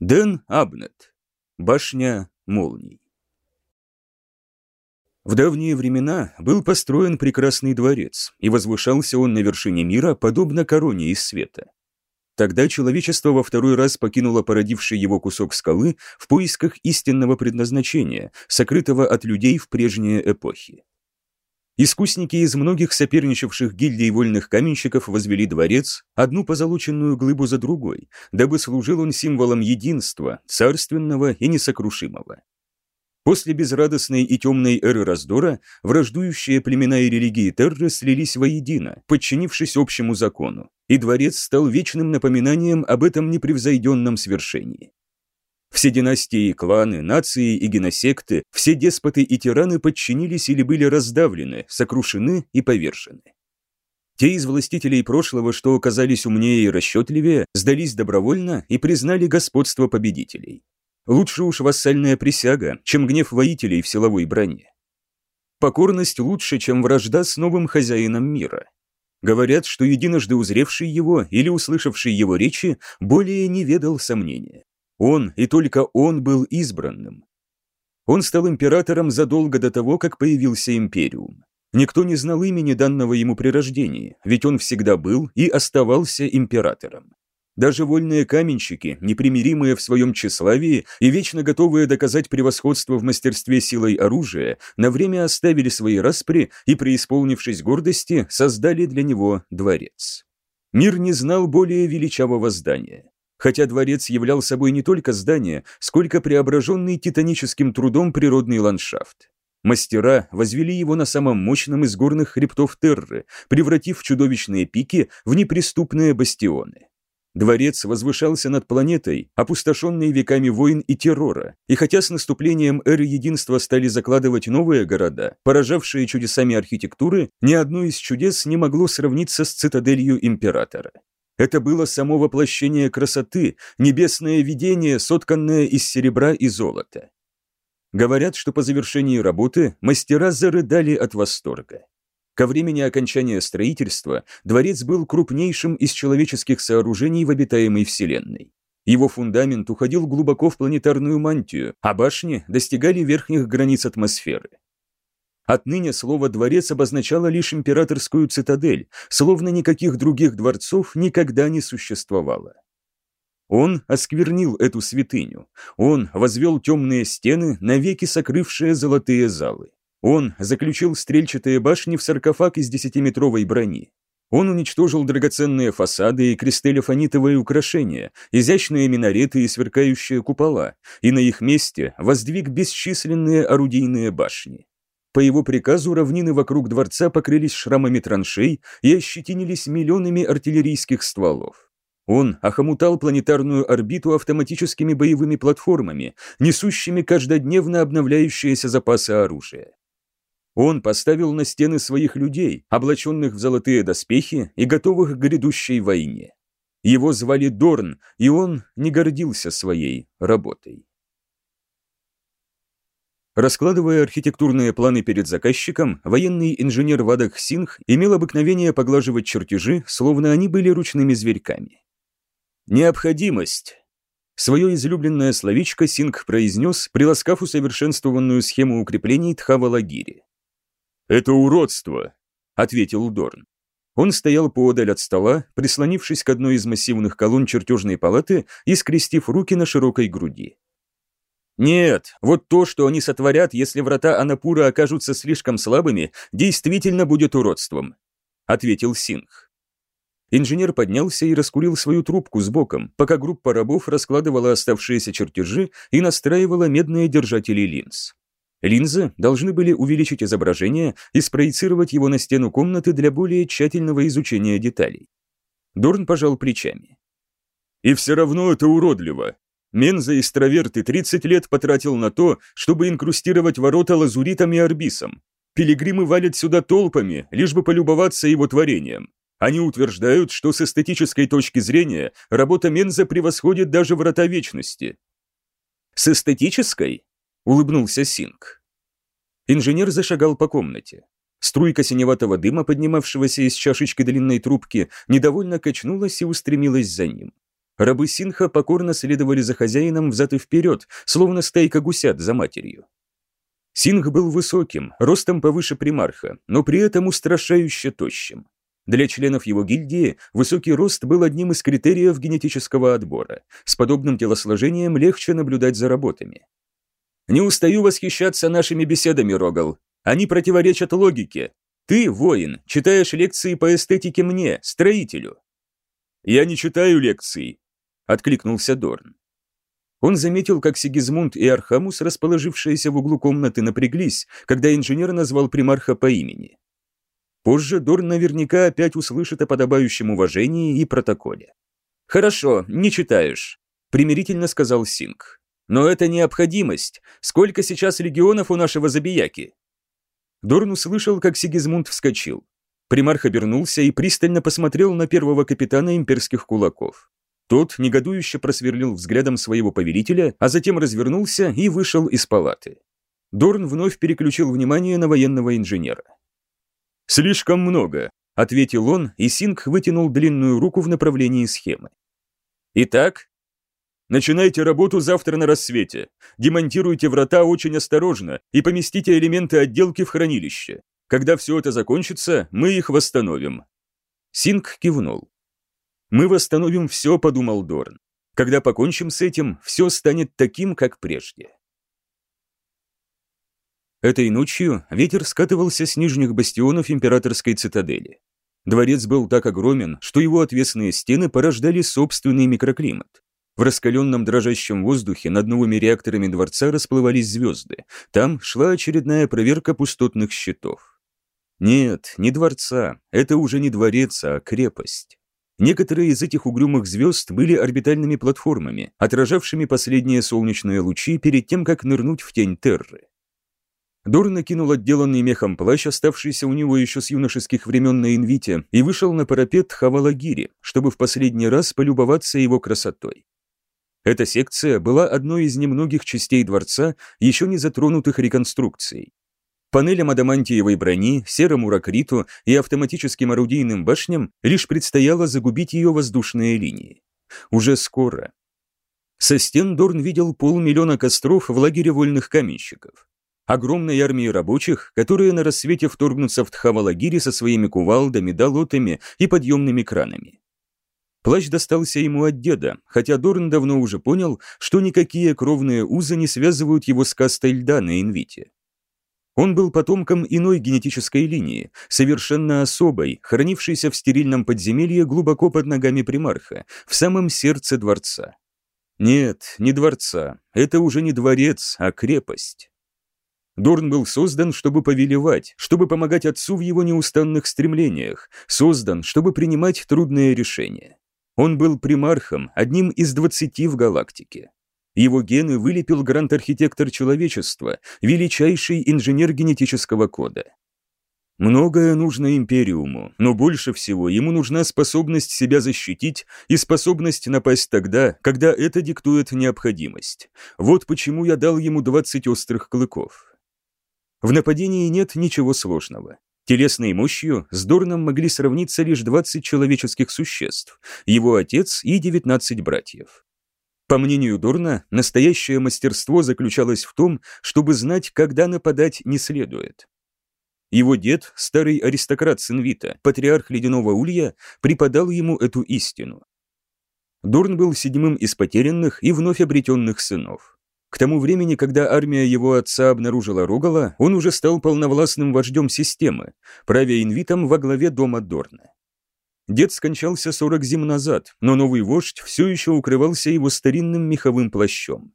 Дэн Абнет. Башня молний. В давние времена был построен прекрасный дворец, и возвышался он на вершине мира, подобно короне из света. Тогда человечество во второй раз покинуло породивший его кусок скалы в поисках истинного предназначения, сокрытого от людей в прежние эпохи. Искусники из многих соперничавших гильдий вольных каменщиков возвели дворец, одну позолоченную глыбу за другой, дабы служил он символом единства, царственного и несокрушимого. После безрадостной и темной эры раздора враждующие племена и религии Терры слились воедино, подчинившись общему закону, и дворец стал вечным напоминанием об этом непревзойденном свершении. Все династии, кланы, нации и геносекты, все деспоты и тираны подчинились или были раздавлены, сокрушены и повержены. Те из властителей прошлого, что оказались умнее и расчетливее, сдались добровольно и признали господство победителей. Лучше уж вассальная присяга, чем гнев воителей в силовой броне. Покорность лучше, чем вражда с новым хозяином мира. Говорят, что единожды узревший его или услышавший его речи более не ведал сомнения. Он, и только он был избранным. Он стал императором задолго до того, как появился империум. Никто не знал имени данного ему при рождении, ведь он всегда был и оставался императором. Даже вольные каменщики, непримиримые в своем тщеславии и вечно готовые доказать превосходство в мастерстве силой оружия, на время оставили свои распри и, преисполнившись гордости, создали для него дворец. Мир не знал более величавого здания хотя дворец являл собой не только здание, сколько преображенный титаническим трудом природный ландшафт. Мастера возвели его на самом мощном из горных хребтов Терры, превратив чудовищные пики в неприступные бастионы. Дворец возвышался над планетой, опустошенной веками войн и террора, и хотя с наступлением эры единства стали закладывать новые города, поражавшие чудесами архитектуры, ни одно из чудес не могло сравниться с цитаделью императора. Это было само воплощение красоты, небесное видение, сотканное из серебра и золота. Говорят, что по завершении работы мастера зарыдали от восторга. Ко времени окончания строительства дворец был крупнейшим из человеческих сооружений в обитаемой Вселенной. Его фундамент уходил глубоко в планетарную мантию, а башни достигали верхних границ атмосферы. Отныне слово «дворец» обозначало лишь императорскую цитадель, словно никаких других дворцов никогда не существовало. Он осквернил эту святыню, он возвел темные стены, навеки сокрывшие золотые залы. Он заключил стрельчатые башни в саркофаг из десятиметровой брони. Он уничтожил драгоценные фасады и кристаллофонитовые украшения, изящные минареты и сверкающие купола, и на их месте воздвиг бесчисленные орудийные башни. По его приказу равнины вокруг дворца покрылись шрамами траншей и ощетинились миллионами артиллерийских стволов. Он охомутал планетарную орбиту автоматическими боевыми платформами, несущими каждодневно обновляющиеся запасы оружия. Он поставил на стены своих людей, облаченных в золотые доспехи и готовых к грядущей войне. Его звали Дорн, и он не гордился своей работой. Раскладывая архитектурные планы перед заказчиком, военный инженер Вадах Сингх имел обыкновение поглаживать чертежи, словно они были ручными зверьками. «Необходимость!» Свое излюбленное словечко Сингх произнес, приласкав усовершенствованную схему укреплений Тхавалагири. «Это уродство!» — ответил Дорн. Он стоял поодаль от стола, прислонившись к одной из массивных колонн чертежной палаты и скрестив руки на широкой груди. Нет, вот то, что они сотворят, если врата Анапура окажутся слишком слабыми, действительно будет уродством, ответил Сингх. Инженер поднялся и раскурил свою трубку с боком, пока группа рабов раскладывала оставшиеся чертежи и настраивала медные держатели линз. Линзы должны были увеличить изображение и спроецировать его на стену комнаты для более тщательного изучения деталей. Дорн пожал плечами. «И все равно это уродливо. Менза Истроверт и 30 лет потратил на то, чтобы инкрустировать ворота лазуритом и арбисом. Пилигримы валят сюда толпами, лишь бы полюбоваться его творением. Они утверждают, что с эстетической точки зрения работа Менза превосходит даже врата вечности. «С эстетической?» — улыбнулся Синг. Инженер зашагал по комнате. Струйка синеватого дыма, поднимавшегося из чашечки длинной трубки, недовольно качнулась и устремилась за ним. Рабы Синха покорно следовали за хозяином взад и вперед, словно стайка гусят за матерью. Синг был высоким, ростом повыше примарха, но при этом устрашающе тощим. Для членов его гильдии высокий рост был одним из критериев генетического отбора. С подобным телосложением легче наблюдать за работами. «Не устаю восхищаться нашими беседами, Рогал. Они противоречат логике. Ты, воин, читаешь лекции по эстетике мне, строителю». «Я не читаю лекций», — откликнулся Дорн. Он заметил, как Сигизмунд и Архамус, расположившиеся в углу комнаты, напряглись, когда инженер назвал примарха по имени. Позже Дорн наверняка опять услышит о подобающем уважении и протоколе. «Хорошо, не читаешь», — примирительно сказал Сингх. «Но это необходимость. Сколько сейчас легионов у нашего забияки?» Дорн услышал, как Сигизмунд вскочил. Примарх обернулся и пристально посмотрел на первого капитана имперских кулаков. Тот негодующе просверлил взглядом своего повелителя, а затем развернулся и вышел из палаты. Дорн вновь переключил внимание на военного инженера. «Слишком много», — ответил он, и Синг вытянул длинную руку в направлении схемы. «Итак?» «Начинайте работу завтра на рассвете. Демонтируйте врата очень осторожно и поместите элементы отделки в хранилище. Когда все это закончится, мы их восстановим». Синг кивнул. «Мы восстановим все», — подумал Дорн. «Когда покончим с этим, все станет таким, как прежде». Этой ночью ветер скатывался с нижних бастионов императорской цитадели. Дворец был так огромен, что его отвесные стены порождали собственный микроклимат. В раскаленном дрожащем воздухе над новыми реакторами дворца расплывались звезды. Там шла очередная проверка пустотных щитов. Нет, не дворца, это уже не дворец, а крепость. Некоторые из этих угрюмых звезд были орбитальными платформами, отражавшими последние солнечные лучи перед тем, как нырнуть в тень Терры. Дор накинул отделанный мехом плащ, оставшийся у него еще с юношеских времен на Инвите, и вышел на парапет Хавалагири, чтобы в последний раз полюбоваться его красотой. Эта секция была одной из немногих частей дворца, еще не затронутых реконструкцией. Панелям адамантиевой брони, серому ракриту и автоматическим орудийным башням лишь предстояло загубить ее воздушные линии. Уже скоро. Со стен Дорн видел полмиллиона костров в лагере вольных каменщиков. Огромной армии рабочих, которые на рассвете вторгнутся в Тхавалагири со своими кувалдами, долотами и подъемными кранами. Плащ достался ему от деда, хотя Дорн давно уже понял, что никакие кровные узы не связывают его с кастой льда на Инвите. Он был потомком иной генетической линии, совершенно особой, хранившейся в стерильном подземелье глубоко под ногами примарха, в самом сердце дворца. Нет, не дворца, это уже не дворец, а крепость. Дорн был создан, чтобы повелевать, чтобы помогать отцу в его неустанных стремлениях, создан, чтобы принимать трудные решения. Он был примархом, одним из двадцати в галактике. Его гены вылепил грант-архитектор человечества, величайший инженер генетического кода. Многое нужно Империуму, но больше всего ему нужна способность себя защитить и способность напасть тогда, когда это диктует необходимость. Вот почему я дал ему 20 острых клыков. В нападении нет ничего сложного. Телесной мощью с Дорном могли сравниться лишь 20 человеческих существ, его отец и 19 братьев. По мнению Дорна, настоящее мастерство заключалось в том, чтобы знать, когда нападать не следует. Его дед, старый аристократ Синвита, патриарх Ледяного Улья, преподал ему эту истину. Дорн был седьмым из потерянных и вновь обретенных сынов. К тому времени, когда армия его отца обнаружила Рогала, он уже стал полновластным вождем системы, правя инвитом во главе дома Дорна. Дед скончался 40 зим назад, но новый вождь все еще укрывался его старинным меховым плащом.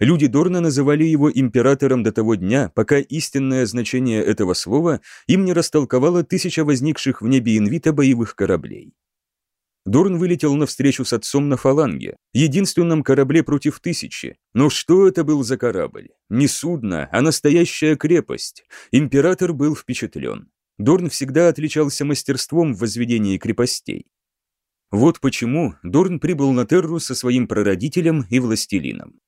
Люди Дорна называли его императором до того дня, пока истинное значение этого слова им не растолковало тысяча возникших в небе инвита боевых кораблей. Дорн вылетел навстречу с отцом на фаланге, единственном корабле против тысячи. Но что это был за корабль? Не судно, а настоящая крепость. Император был впечатлен. Дорн всегда отличался мастерством в возведении крепостей. Вот почему Дорн прибыл на Терру со своим прародителем и властелином.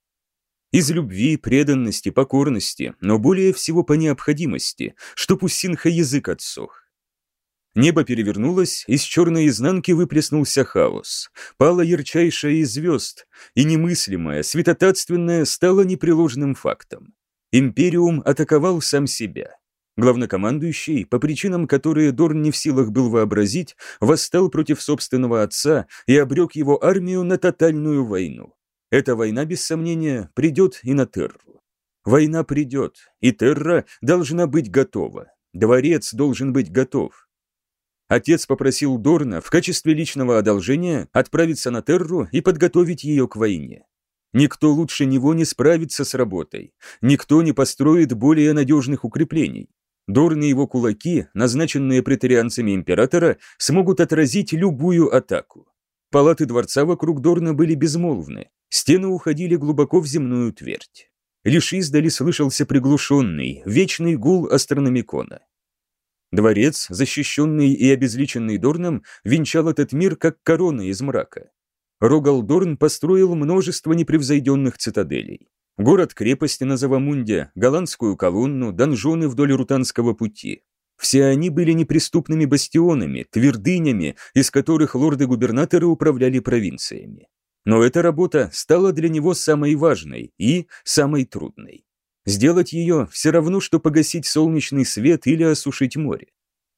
Из любви, преданности, покорности, но более всего по необходимости, чтоб у Синха язык отсох. Небо перевернулось, из черной изнанки выплеснулся хаос. Пала ярчайшая из звезд, и немыслимое, святотатственное стало непреложным фактом. Империум атаковал сам себя. Главнокомандующий, по причинам, которые Дорн не в силах был вообразить, восстал против собственного отца и обрек его армию на тотальную войну. Эта война, без сомнения, придет и на Терру. Война придет, и Терра должна быть готова. Дворец должен быть готов. Отец попросил Дорна в качестве личного одолжения отправиться на Терру и подготовить ее к войне. Никто лучше него не справится с работой, никто не построит более надежных укреплений. Дорн и его кулаки, назначенные претарианцами императора, смогут отразить любую атаку. Палаты дворца вокруг Дорна были безмолвны, стены уходили глубоко в земную твердь. Лишь издали слышался приглушенный, вечный гул астрономикона. Дворец, защищенный и обезличенный Дорном, венчал этот мир как корона из мрака. Рогал Дорн построил множество непревзойденных цитаделей. Город-крепости на Завамунде, голландскую колонну, донжоны вдоль Рутанского пути. Все они были неприступными бастионами, твердынями, из которых лорды-губернаторы управляли провинциями. Но эта работа стала для него самой важной и самой трудной. Сделать ее все равно, что погасить солнечный свет или осушить море.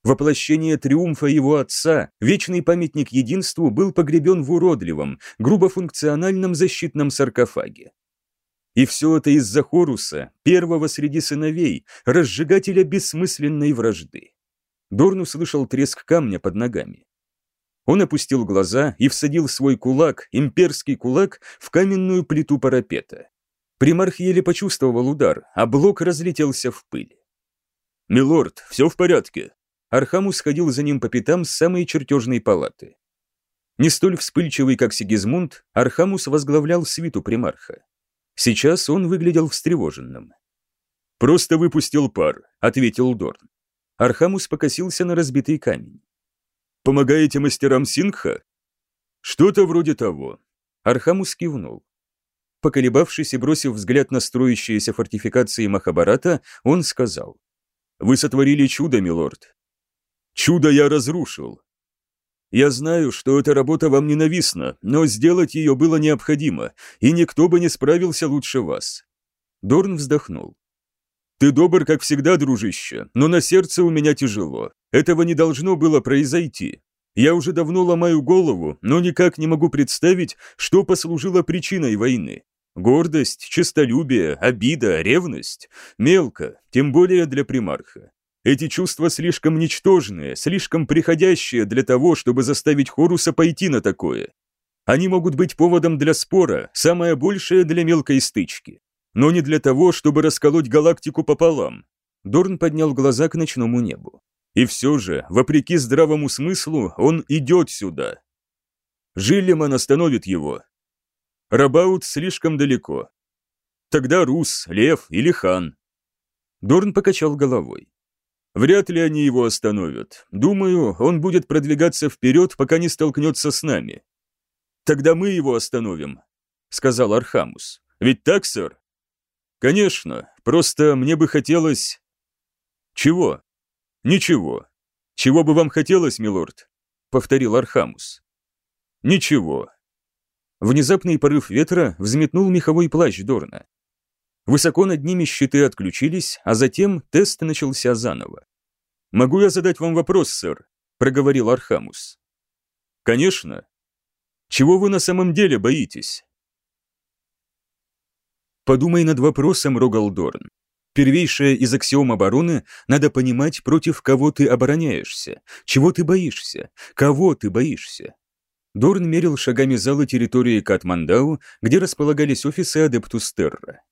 Воплощение триумфа его отца, вечный памятник единству, был погребен в уродливом, грубо функциональном защитном саркофаге. И все это из-за Хоруса, первого среди сыновей, разжигателя бессмысленной вражды. Дорн услышал треск камня под ногами. Он опустил глаза и всадил свой кулак, имперский кулак, в каменную плиту парапета. Примарх еле почувствовал удар, а блок разлетелся в пыль. «Милорд, все в порядке!» Архамус ходил за ним по пятам с самой чертежной палаты. Не столь вспыльчивый, как Сигизмунд, Архамус возглавлял свиту примарха. Сейчас он выглядел встревоженным. «Просто выпустил пар», — ответил Дорн. Архамус покосился на разбитый камень. «Помогаете мастерам Сингха?» «Что-то вроде того». Архамус кивнул. Поколебавшись и бросив взгляд на строящиеся фортификации Махабарата, он сказал. «Вы сотворили чудо, милорд». «Чудо я разрушил». «Я знаю, что эта работа вам ненавистна, но сделать ее было необходимо, и никто бы не справился лучше вас». Дорн вздохнул. «Ты добр, как всегда, дружище, но на сердце у меня тяжело. Этого не должно было произойти. Я уже давно ломаю голову, но никак не могу представить, что послужило причиной войны. Гордость, честолюбие, обида, ревность – мелко, тем более для примарха. Эти чувства слишком ничтожные, слишком приходящие для того, чтобы заставить Хоруса пойти на такое. Они могут быть поводом для спора, самое большее для мелкой стычки. Но не для того, чтобы расколоть галактику пополам. Дорн поднял глаза к ночному небу. И все же, вопреки здравому смыслу, он идет сюда. Жиллиман остановит его. Робаут слишком далеко. Тогда Рус, Лев или Хан. Дорн покачал головой. Вряд ли они его остановят. Думаю, он будет продвигаться вперед, пока не столкнется с нами. Тогда мы его остановим, сказал Архамус. Ведь так, сэр? Конечно, просто мне бы хотелось... Чего? «Ничего. Чего бы вам хотелось, милорд?» — повторил Архамус. «Ничего». Внезапный порыв ветра взметнул меховой плащ Дорна. Высоко над ними щиты отключились, а затем тест начался заново. «Могу я задать вам вопрос, сэр?» — проговорил Архамус. «Конечно. Чего вы на самом деле боитесь?» «Подумай над вопросом, Рогалдорн. Первейшая из аксиом обороны – надо понимать, против кого ты обороняешься, чего ты боишься, кого ты боишься. Дорн мерил шагами зала территории Катмандау, где располагались офисы Адептус Терра.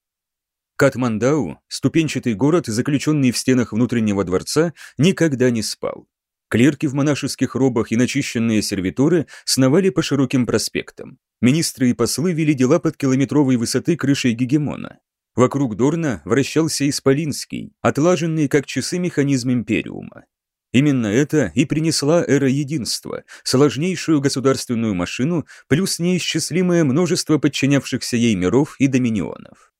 Катмандау, ступенчатый город, заключенный в стенах внутреннего дворца, никогда не спал. Клерки в монашеских робах и начищенные сервиторы сновали по широким проспектам. Министры и послы вели дела под километровой высоты крышей гегемона. Вокруг Дорна вращался Исполинский, отлаженный как часы механизм Империума. Именно это и принесла эра единства, сложнейшую государственную машину плюс неисчислимое множество подчинявшихся ей миров и доминионов.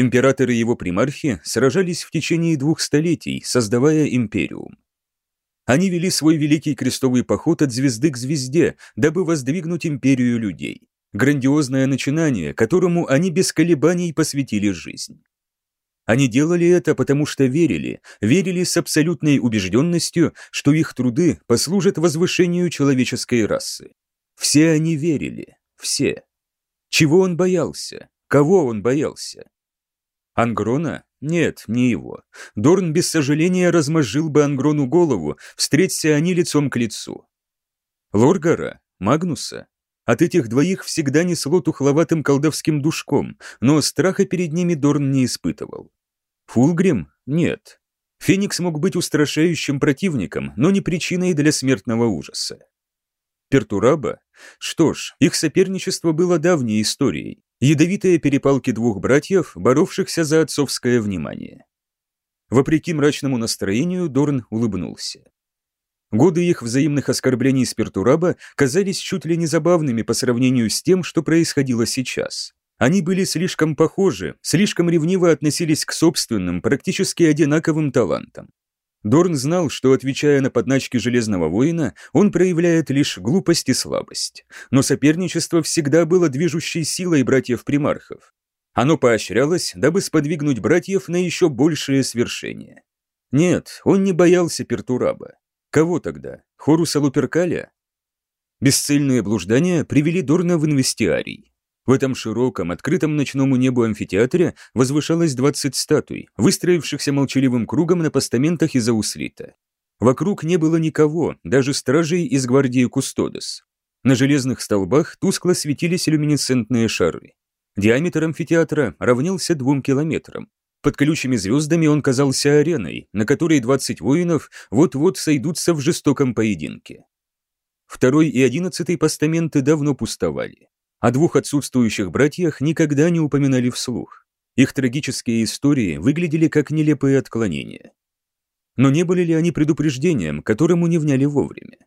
Императоры его примархи сражались в течение двух столетий, создавая империум. Они вели свой великий крестовый поход от звезды к звезде, дабы воздвигнуть империю людей. Грандиозное начинание, которому они без колебаний посвятили жизнь. Они делали это, потому что верили, верили с абсолютной убежденностью, что их труды послужат возвышению человеческой расы. Все они верили, все. Чего он боялся? Кого он боялся? Ангрона? Нет, не его. Дорн без сожаления размозжил бы Ангрону голову, встреться они лицом к лицу. Лоргара? Магнуса? От этих двоих всегда несло тухловатым колдовским душком, но страха перед ними Дорн не испытывал. Фулгрим? Нет. Феникс мог быть устрашающим противником, но не причиной для смертного ужаса. Пертураба? Что ж, их соперничество было давней историей. Ядовитые перепалки двух братьев, боровшихся за отцовское внимание. Вопреки мрачному настроению, Дорн улыбнулся. Годы их взаимных оскорблений с Пертураба казались чуть ли не забавными по сравнению с тем, что происходило сейчас. Они были слишком похожи, слишком ревниво относились к собственным, практически одинаковым талантам. Дорн знал, что, отвечая на подначки Железного воина, он проявляет лишь глупость и слабость. Но соперничество всегда было движущей силой братьев-примархов. Оно поощрялось, дабы сподвигнуть братьев на еще большее свершение. Нет, он не боялся Пертураба. Кого тогда? Хоруса Луперкаля? Бесцельные блуждания привели Дорна в инвестиарий. В этом широком, открытом ночному небу амфитеатре возвышалось 20 статуй, выстроившихся молчаливым кругом на постаментах из ауслита. Вокруг не было никого, даже стражей из гвардии Кустодос. На железных столбах тускло светились люминесцентные шары. Диаметр амфитеатра равнялся двум километрам. Под колючими звездами он казался ареной, на которой 20 воинов вот-вот сойдутся в жестоком поединке. Второй и одиннадцатый постаменты давно пустовали. О двух отсутствующих братьях никогда не упоминали вслух. Их трагические истории выглядели как нелепые отклонения. Но не были ли они предупреждением, которому не вняли вовремя?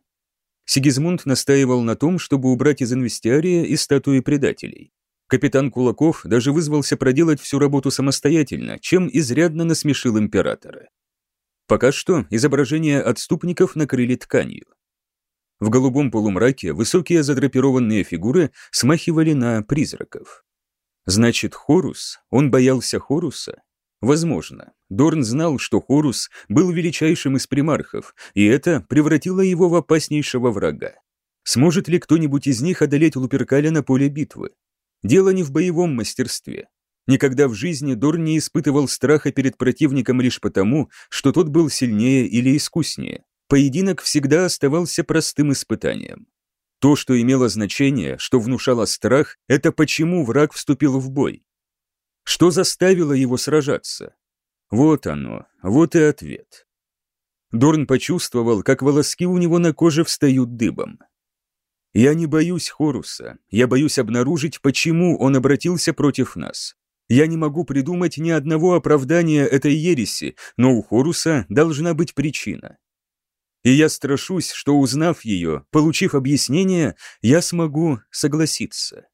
Сигизмунд настаивал на том, чтобы убрать из инвестиария и статуи предателей. Капитан Кулаков даже вызвался проделать всю работу самостоятельно, чем изрядно насмешил императора. Пока что изображения отступников накрыли тканью. В голубом полумраке высокие задрапированные фигуры смахивали на призраков. Значит, Хорус? Он боялся Хоруса? Возможно. Дорн знал, что Хорус был величайшим из примархов, и это превратило его в опаснейшего врага. Сможет ли кто-нибудь из них одолеть Луперкаля на поле битвы? Дело не в боевом мастерстве. Никогда в жизни Дорн не испытывал страха перед противником лишь потому, что тот был сильнее или искуснее поединок всегда оставался простым испытанием. То, что имело значение, что внушало страх, это почему враг вступил в бой. Что заставило его сражаться? Вот оно, вот и ответ. Дорн почувствовал, как волоски у него на коже встают дыбом. «Я не боюсь Хоруса, я боюсь обнаружить, почему он обратился против нас. Я не могу придумать ни одного оправдания этой ереси, но у Хоруса должна быть причина. И я страшусь, что узнав ее, получив объяснение, я смогу согласиться.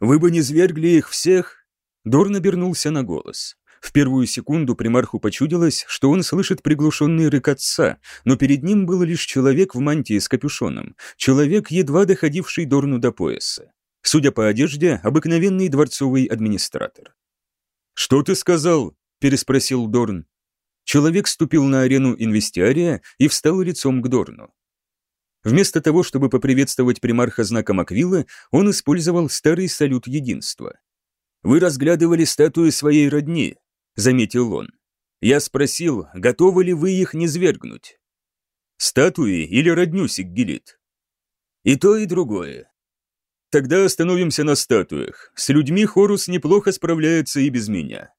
«Вы бы не звергли их всех?» Дорн обернулся на голос. В первую секунду примарху почудилось, что он слышит приглушенный рык отца, но перед ним был лишь человек в мантии с капюшоном, человек, едва доходивший Дорну до пояса. Судя по одежде, обыкновенный дворцовый администратор. «Что ты сказал?» – переспросил Дорн. Человек ступил на арену инвестиария и встал лицом к Дорну. Вместо того, чтобы поприветствовать примарха знаком Аквилы, он использовал старый салют единства. «Вы разглядывали статуи своей родни», — заметил он. «Я спросил, готовы ли вы их низвергнуть?» «Статуи или родню, Сиггелит?» «И то, и другое». «Тогда остановимся на статуях. С людьми Хорус неплохо справляется и без меня.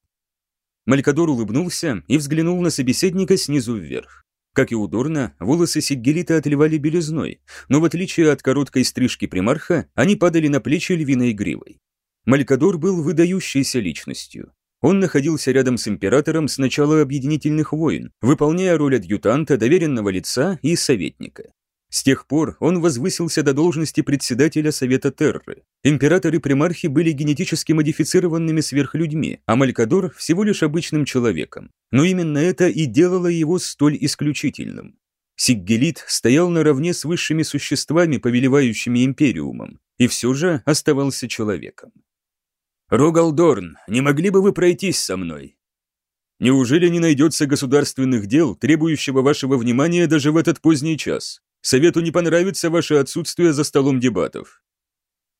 Малькадор улыбнулся и взглянул на собеседника снизу вверх. Как и у Дорна, волосы Сиггелита отливали белизной, но в отличие от короткой стрижки примарха, они падали на плечи львиной гривой. Малькадор был выдающейся личностью. Он находился рядом с императором с начала объединительных войн, выполняя роль адъютанта, доверенного лица и советника. С тех пор он возвысился до должности председателя Совета Терры. Императоры примархи были генетически модифицированными сверхлюдьми, а Малькадор всего лишь обычным человеком. Но именно это и делало его столь исключительным. Сиггелит стоял наравне с высшими существами, повелевающими Империумом, и все же оставался человеком. «Рогалдорн, не могли бы вы пройтись со мной?» «Неужели не найдется государственных дел, требующего вашего внимания даже в этот поздний час? Совету не понравится ваше отсутствие за столом дебатов».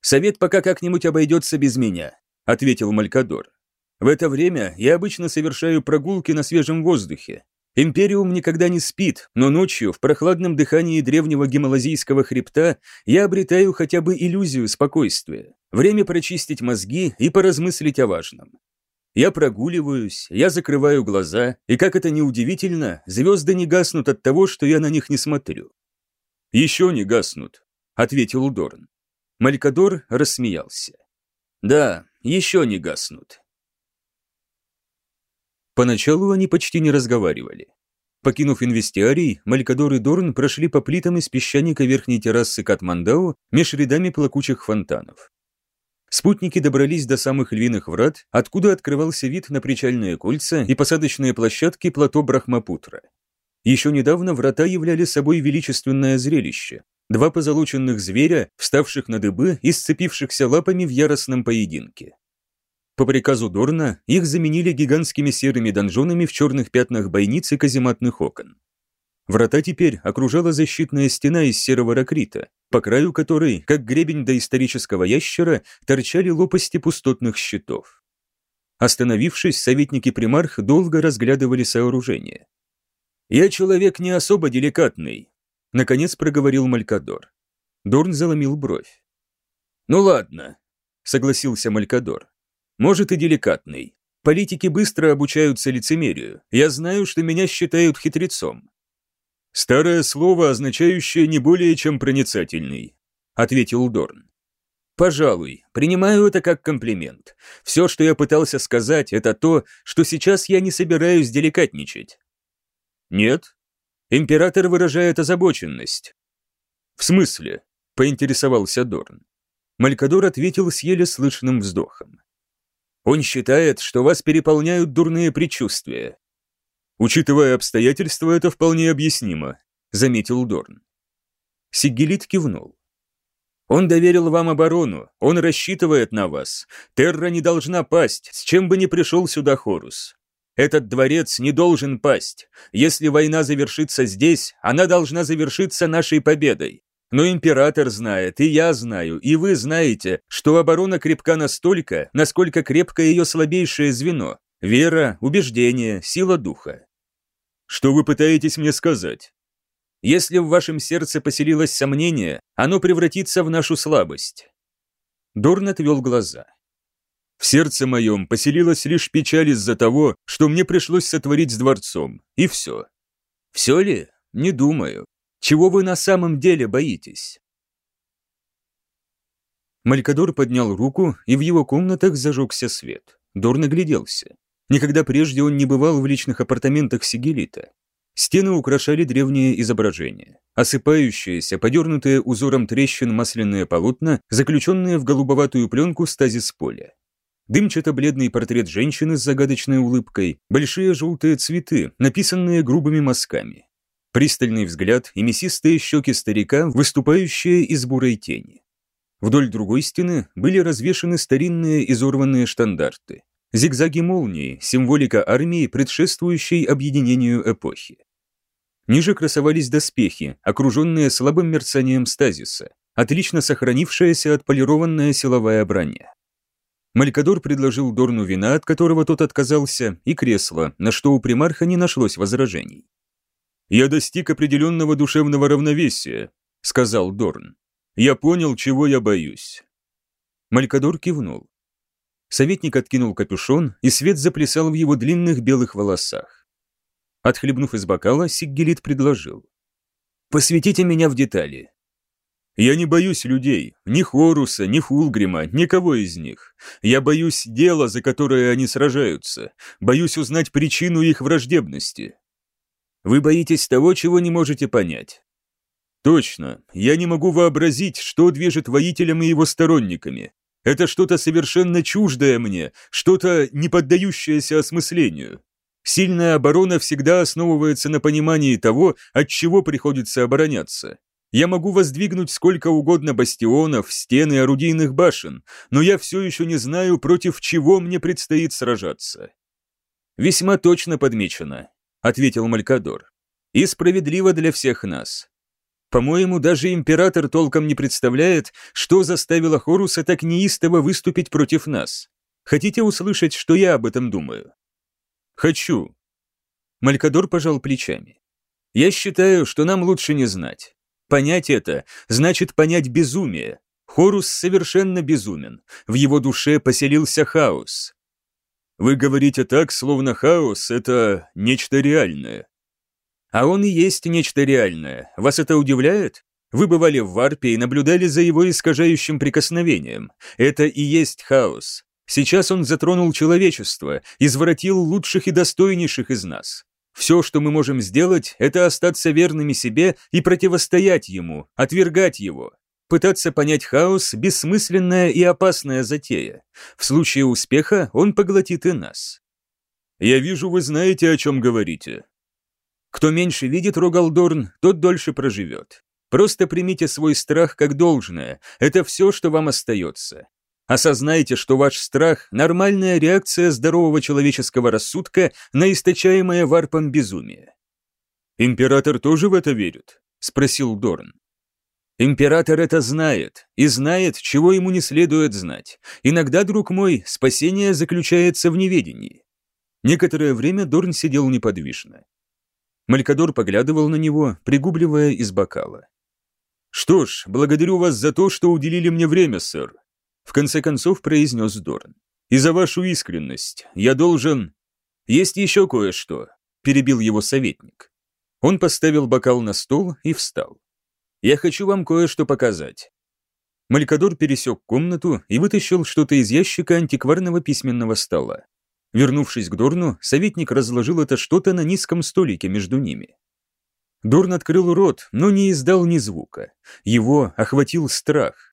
«Совет пока как-нибудь обойдется без меня», — ответил Малькадор. «В это время я обычно совершаю прогулки на свежем воздухе, Империум никогда не спит, но ночью, в прохладном дыхании древнего гималазийского хребта, я обретаю хотя бы иллюзию спокойствия. Время прочистить мозги и поразмыслить о важном. Я прогуливаюсь, я закрываю глаза, и, как это ни удивительно, звезды не гаснут от того, что я на них не смотрю. «Еще не гаснут», — ответил Дорн. Малькадор рассмеялся. «Да, еще не гаснут. Поначалу они почти не разговаривали. Покинув инвестиарий, Малькадор и Дорн прошли по плитам из песчаника верхней террасы Катмандау меж рядами плакучих фонтанов. Спутники добрались до самых львиных врат, откуда открывался вид на причальные кольца и посадочные площадки плато Брахмапутра. Еще недавно врата являли собой величественное зрелище. Два позолоченных зверя, вставших на дыбы и сцепившихся лапами в яростном поединке. По приказу Дорна их заменили гигантскими серыми донжонами в черных пятнах бойниц и казематных окон. Врата теперь окружала защитная стена из серого ракрита, по краю которой, как гребень доисторического ящера, торчали лопасти пустотных щитов. Остановившись, советники примарх долго разглядывали сооружение. «Я человек не особо деликатный», — наконец проговорил Малькадор. Дорн заломил бровь. «Ну ладно», — согласился Малькадор. Может и деликатный. Политики быстро обучаются лицемерию. Я знаю, что меня считают хитрецом. Старое слово, означающее не более чем проницательный, ответил Дорн. Пожалуй, принимаю это как комплимент. Все, что я пытался сказать, это то, что сейчас я не собираюсь деликатничать. Нет. Император выражает озабоченность. В смысле? Поинтересовался Дорн. Малькадор ответил с еле слышным вздохом. Он считает, что вас переполняют дурные предчувствия. Учитывая обстоятельства, это вполне объяснимо, заметил Дорн. Сигелит кивнул. Он доверил вам оборону, он рассчитывает на вас. Терра не должна пасть, с чем бы ни пришел сюда Хорус. Этот дворец не должен пасть. Если война завершится здесь, она должна завершиться нашей победой. Но император знает, и я знаю, и вы знаете, что оборона крепка настолько, насколько крепко ее слабейшее звено – вера, убеждение, сила духа. Что вы пытаетесь мне сказать? Если в вашем сердце поселилось сомнение, оно превратится в нашу слабость. Дорн отвел глаза. В сердце моем поселилась лишь печаль из-за того, что мне пришлось сотворить с дворцом, и все. Все ли? Не думаю. Чего вы на самом деле боитесь?» Малькадор поднял руку, и в его комнатах зажегся свет. Дор нагляделся. Никогда прежде он не бывал в личных апартаментах Сигелита. Стены украшали древние изображения. Осыпающиеся, подернутые узором трещин масляные полотна, заключенные в голубоватую пленку стазис поля. Дымчато-бледный портрет женщины с загадочной улыбкой, большие желтые цветы, написанные грубыми мазками. Пристальный взгляд и мясистые щеки старика, выступающие из бурой тени. Вдоль другой стены были развешаны старинные изорванные штандарты. Зигзаги молнии, символика армии, предшествующей объединению эпохи. Ниже красовались доспехи, окруженные слабым мерцанием стазиса, отлично сохранившаяся отполированная силовая броня. Малькадор предложил Дорну вина, от которого тот отказался, и кресло, на что у примарха не нашлось возражений. «Я достиг определенного душевного равновесия», — сказал Дорн. «Я понял, чего я боюсь». Малькадор кивнул. Советник откинул капюшон, и свет заплясал в его длинных белых волосах. Отхлебнув из бокала, Сиггелит предложил. «Посвятите меня в детали». «Я не боюсь людей, ни Хоруса, ни Фулгрима, никого из них. Я боюсь дела, за которое они сражаются, боюсь узнать причину их враждебности. Вы боитесь того, чего не можете понять. Точно, я не могу вообразить, что движет воителем и его сторонниками. Это что-то совершенно чуждое мне, что-то не поддающееся осмыслению. Сильная оборона всегда основывается на понимании того, от чего приходится обороняться. Я могу воздвигнуть сколько угодно бастионов, стен и орудийных башен, но я все еще не знаю, против чего мне предстоит сражаться. Весьма точно подмечено, ответил Малькадор. И справедливо для всех нас. По-моему, даже император толком не представляет, что заставило Хоруса так неистово выступить против нас. Хотите услышать, что я об этом думаю? Хочу. Малькадор пожал плечами. Я считаю, что нам лучше не знать. Понять это значит понять безумие. Хорус совершенно безумен. В его душе поселился хаос. Вы говорите так, словно хаос — это нечто реальное. А он и есть нечто реальное. Вас это удивляет? Вы бывали в варпе и наблюдали за его искажающим прикосновением. Это и есть хаос. Сейчас он затронул человечество, извратил лучших и достойнейших из нас. Все, что мы можем сделать, это остаться верными себе и противостоять ему, отвергать его. Пытаться понять хаос – бессмысленная и опасная затея. В случае успеха он поглотит и нас. Я вижу, вы знаете, о чем говорите. Кто меньше видит Рогалдорн, тот дольше проживет. Просто примите свой страх как должное, это все, что вам остается. Осознайте, что ваш страх – нормальная реакция здорового человеческого рассудка на источаемое варпом безумие. «Император тоже в это верит?» – спросил Дорн. «Император это знает, и знает, чего ему не следует знать. Иногда, друг мой, спасение заключается в неведении». Некоторое время Дорн сидел неподвижно. Малькадор поглядывал на него, пригубливая из бокала. «Что ж, благодарю вас за то, что уделили мне время, сэр. В конце концов произнес Дорн. «И за вашу искренность. Я должен...» «Есть еще кое-что», — перебил его советник. Он поставил бокал на стол и встал. «Я хочу вам кое-что показать». Малькадор пересек комнату и вытащил что-то из ящика антикварного письменного стола. Вернувшись к Дорну, советник разложил это что-то на низком столике между ними. Дорн открыл рот, но не издал ни звука. Его охватил страх.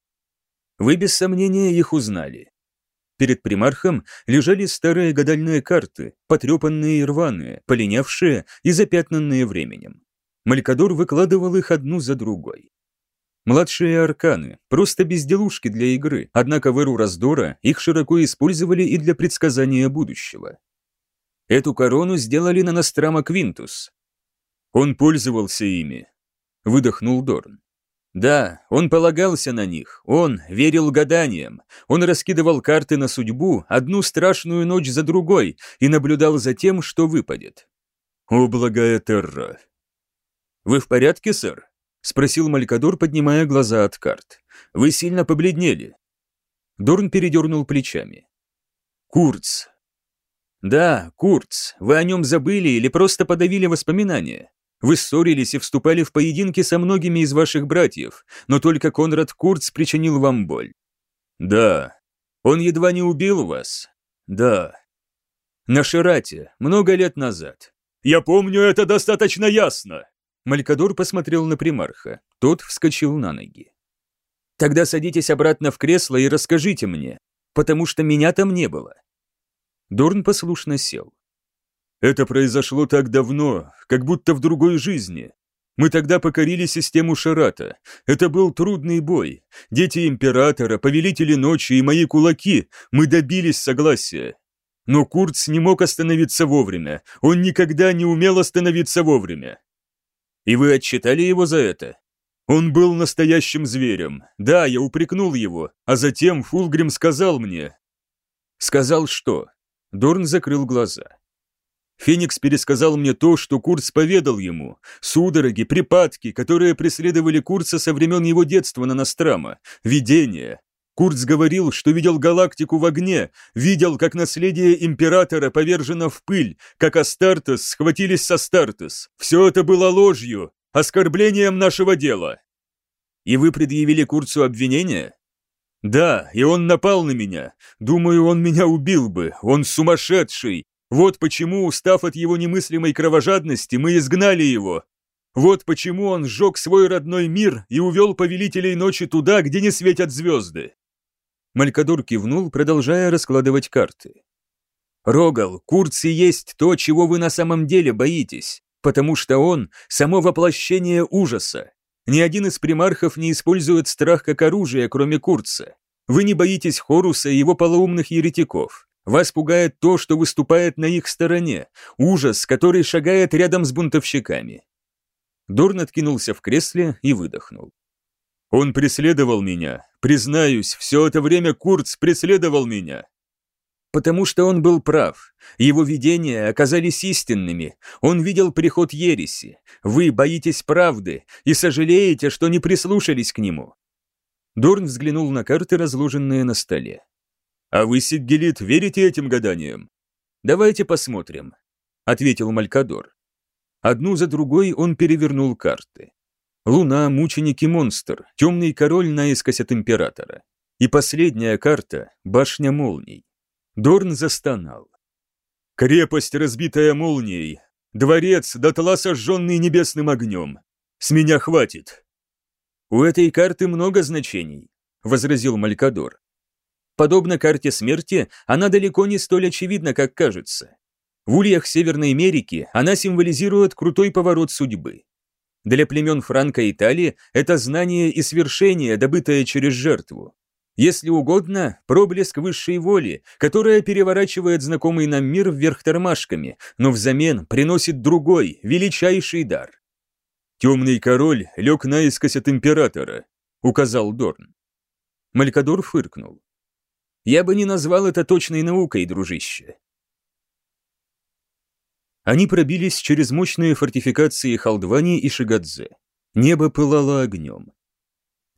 Вы без сомнения их узнали. Перед примархом лежали старые гадальные карты, потрепанные и рваные, полинявшие и запятнанные временем. Малькадор выкладывал их одну за другой. Младшие арканы, просто безделушки для игры, однако в эру раздора их широко использовали и для предсказания будущего. Эту корону сделали на Настрама Квинтус. Он пользовался ими, выдохнул Дорн. Да, он полагался на них, он верил гаданиям, он раскидывал карты на судьбу одну страшную ночь за другой и наблюдал за тем, что выпадет. О, благая Терра! Вы в порядке, сэр? Спросил Малькадор, поднимая глаза от карт. Вы сильно побледнели. Дорн передернул плечами. Курц. Да, Курц, вы о нем забыли или просто подавили воспоминания? Вы ссорились и вступали в поединки со многими из ваших братьев, но только Конрад Курц причинил вам боль. Да. Он едва не убил вас. Да. На Ширате, много лет назад. Я помню это достаточно ясно. Малькадор посмотрел на примарха. Тот вскочил на ноги. Тогда садитесь обратно в кресло и расскажите мне, потому что меня там не было. Дорн послушно сел. Это произошло так давно, как будто в другой жизни. Мы тогда покорили систему Шарата. Это был трудный бой. Дети Императора, Повелители Ночи и мои кулаки, мы добились согласия. Но Курц не мог остановиться вовремя. Он никогда не умел остановиться вовремя. И вы отчитали его за это? Он был настоящим зверем. Да, я упрекнул его, а затем Фулгрим сказал мне. Сказал что? Дорн закрыл глаза. Феникс пересказал мне то, что Курц поведал ему. Судороги, припадки, которые преследовали Курца со времен его детства на Настрама. Видения. Курц говорил, что видел галактику в огне, видел, как наследие Императора повержено в пыль, как Астартес схватились с Астартес. Все это было ложью, оскорблением нашего дела. И вы предъявили Курцу обвинение? Да, и он напал на меня. Думаю, он меня убил бы. Он сумасшедший. Вот почему, устав от его немыслимой кровожадности, мы изгнали его. Вот почему он сжег свой родной мир и увел повелителей ночи туда, где не светят звезды. Малькадор кивнул, продолжая раскладывать карты. Рогал, Курци есть то, чего вы на самом деле боитесь, потому что он – само воплощение ужаса. Ни один из примархов не использует страх как оружие, кроме Курца. Вы не боитесь Хоруса и его полоумных еретиков. Вас пугает то, что выступает на их стороне, ужас, который шагает рядом с бунтовщиками. Дорн откинулся в кресле и выдохнул. Он преследовал меня. Признаюсь, все это время Курц преследовал меня. Потому что он был прав. Его видения оказались истинными. Он видел приход ереси. Вы боитесь правды и сожалеете, что не прислушались к нему. Дорн взглянул на карты, разложенные на столе. «А вы, Сиггелит, верите этим гаданиям?» «Давайте посмотрим», — ответил Малькадор. Одну за другой он перевернул карты. Луна, мученик и монстр, темный король наискось от императора. И последняя карта — башня молний. Дорн застонал. «Крепость, разбитая молнией! Дворец, дотла сожженный небесным огнем! С меня хватит!» «У этой карты много значений», — возразил Малькадор. Подобно карте смерти, она далеко не столь очевидна, как кажется. В ульях Северной Америки она символизирует крутой поворот судьбы. Для племен Франко Италии это знание и свершение, добытое через жертву. Если угодно, проблеск высшей воли, которая переворачивает знакомый нам мир вверх тормашками, но взамен приносит другой, величайший дар. «Темный король лег наискось от императора», — указал Дорн. Малькадор фыркнул. «Я бы не назвал это точной наукой, дружище. Они пробились через мощные фортификации Халдвани и Шигадзе. Небо пылало огнем.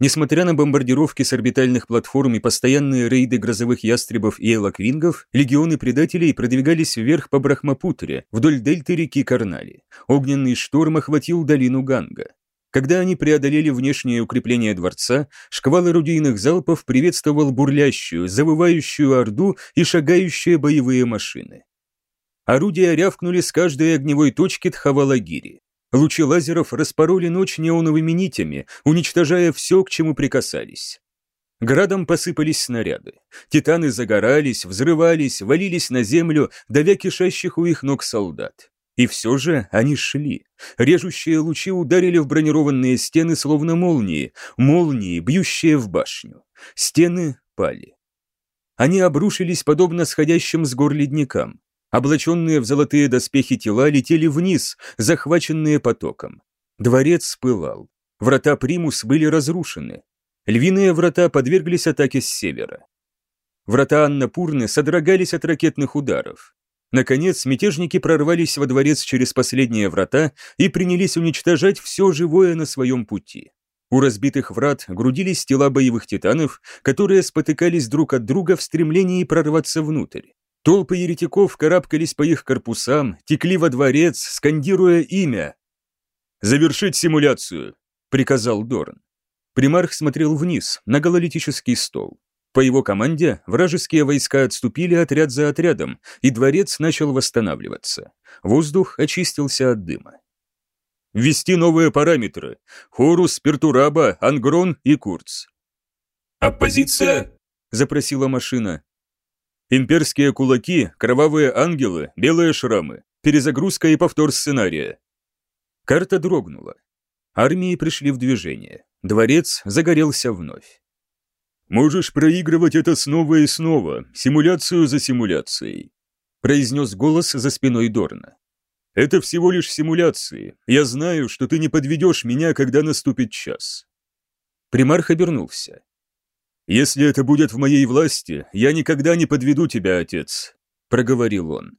Несмотря на бомбардировки с орбитальных платформ и постоянные рейды грозовых ястребов и элоквингов, легионы предателей продвигались вверх по Брахмапутре, вдоль дельты реки Карнали. Огненный шторм охватил долину Ганга. Когда они преодолели внешнее укрепление дворца, шквал орудийных залпов приветствовал бурлящую, завывающую орду и шагающие боевые машины. Орудия рявкнули с каждой огневой точки Тхавалагири. Лучи лазеров распороли ночь неоновыми нитями, уничтожая все, к чему прикасались. Градом посыпались снаряды. Титаны загорались, взрывались, валились на землю, давя кишащих у их ног солдат. И все же они шли. Режущие лучи ударили в бронированные стены, словно молнии, молнии, бьющие в башню. Стены пали. Они обрушились, подобно сходящим с гор ледникам. Облаченные в золотые доспехи тела летели вниз, захваченные потоком. Дворец пылал. Врата Примус были разрушены. Львиные врата подверглись атаке с севера. Врата Аннапурны содрогались от ракетных ударов. Наконец, мятежники прорвались во дворец через последние врата и принялись уничтожать все живое на своем пути. У разбитых врат грудились тела боевых титанов, которые спотыкались друг от друга в стремлении прорваться внутрь. Толпы еретиков карабкались по их корпусам, текли во дворец, скандируя имя. «Завершить симуляцию», — приказал Дорн. Примарх смотрел вниз, на гололитический стол. По его команде вражеские войска отступили отряд за отрядом, и дворец начал восстанавливаться. Воздух очистился от дыма. Ввести новые параметры. Хорус, Пертураба, Ангрон и Курц. «Оппозиция?» – запросила машина. Имперские кулаки, кровавые ангелы, белые шрамы, перезагрузка и повтор сценария. Карта дрогнула. Армии пришли в движение. Дворец загорелся вновь. «Можешь проигрывать это снова и снова, симуляцию за симуляцией», произнес голос за спиной Дорна. «Это всего лишь симуляции. Я знаю, что ты не подведешь меня, когда наступит час». Примарх обернулся. «Если это будет в моей власти, я никогда не подведу тебя, отец», — проговорил он.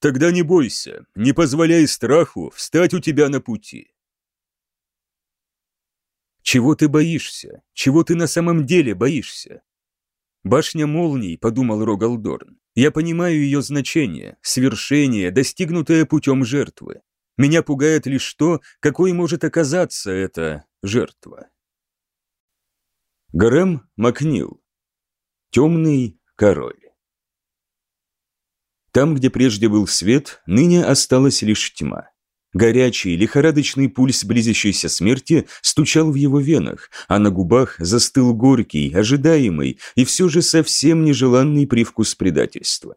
«Тогда не бойся, не позволяй страху встать у тебя на пути». «Чего ты боишься? Чего ты на самом деле боишься?» «Башня молний», — подумал Рогалдорн. «Я понимаю ее значение, свершение, достигнутое путем жертвы. Меня пугает лишь то, какой может оказаться эта жертва». Грэм Макнил. Темный король. Там, где прежде был свет, ныне осталась лишь тьма. Горячий, лихорадочный пульс близящейся смерти стучал в его венах, а на губах застыл горький, ожидаемый и все же совсем нежеланный привкус предательства.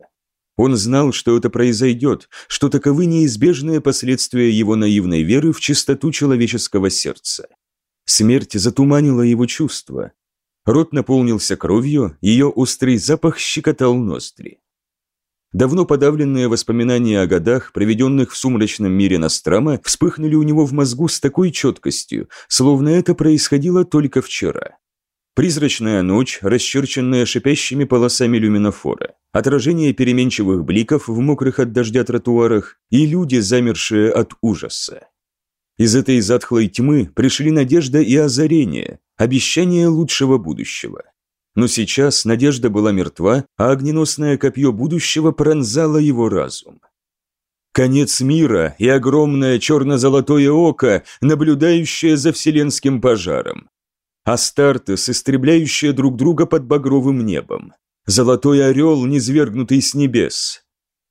Он знал, что это произойдет, что таковы неизбежные последствия его наивной веры в чистоту человеческого сердца. Смерть затуманила его чувства. Рот наполнился кровью, ее острый запах щекотал ноздри. Давно подавленные воспоминания о годах, проведенных в сумрачном мире Настрама, вспыхнули у него в мозгу с такой четкостью, словно это происходило только вчера. Призрачная ночь, расчерченная шипящими полосами люминофора, отражение переменчивых бликов в мокрых от дождя тротуарах и люди, замершие от ужаса. Из этой затхлой тьмы пришли надежда и озарение, обещание лучшего будущего. Но сейчас надежда была мертва, а огненосное копье будущего пронзало его разум. Конец мира и огромное черно-золотое око, наблюдающее за вселенским пожаром. Астартес, истребляющие друг друга под багровым небом. Золотой орел, низвергнутый с небес.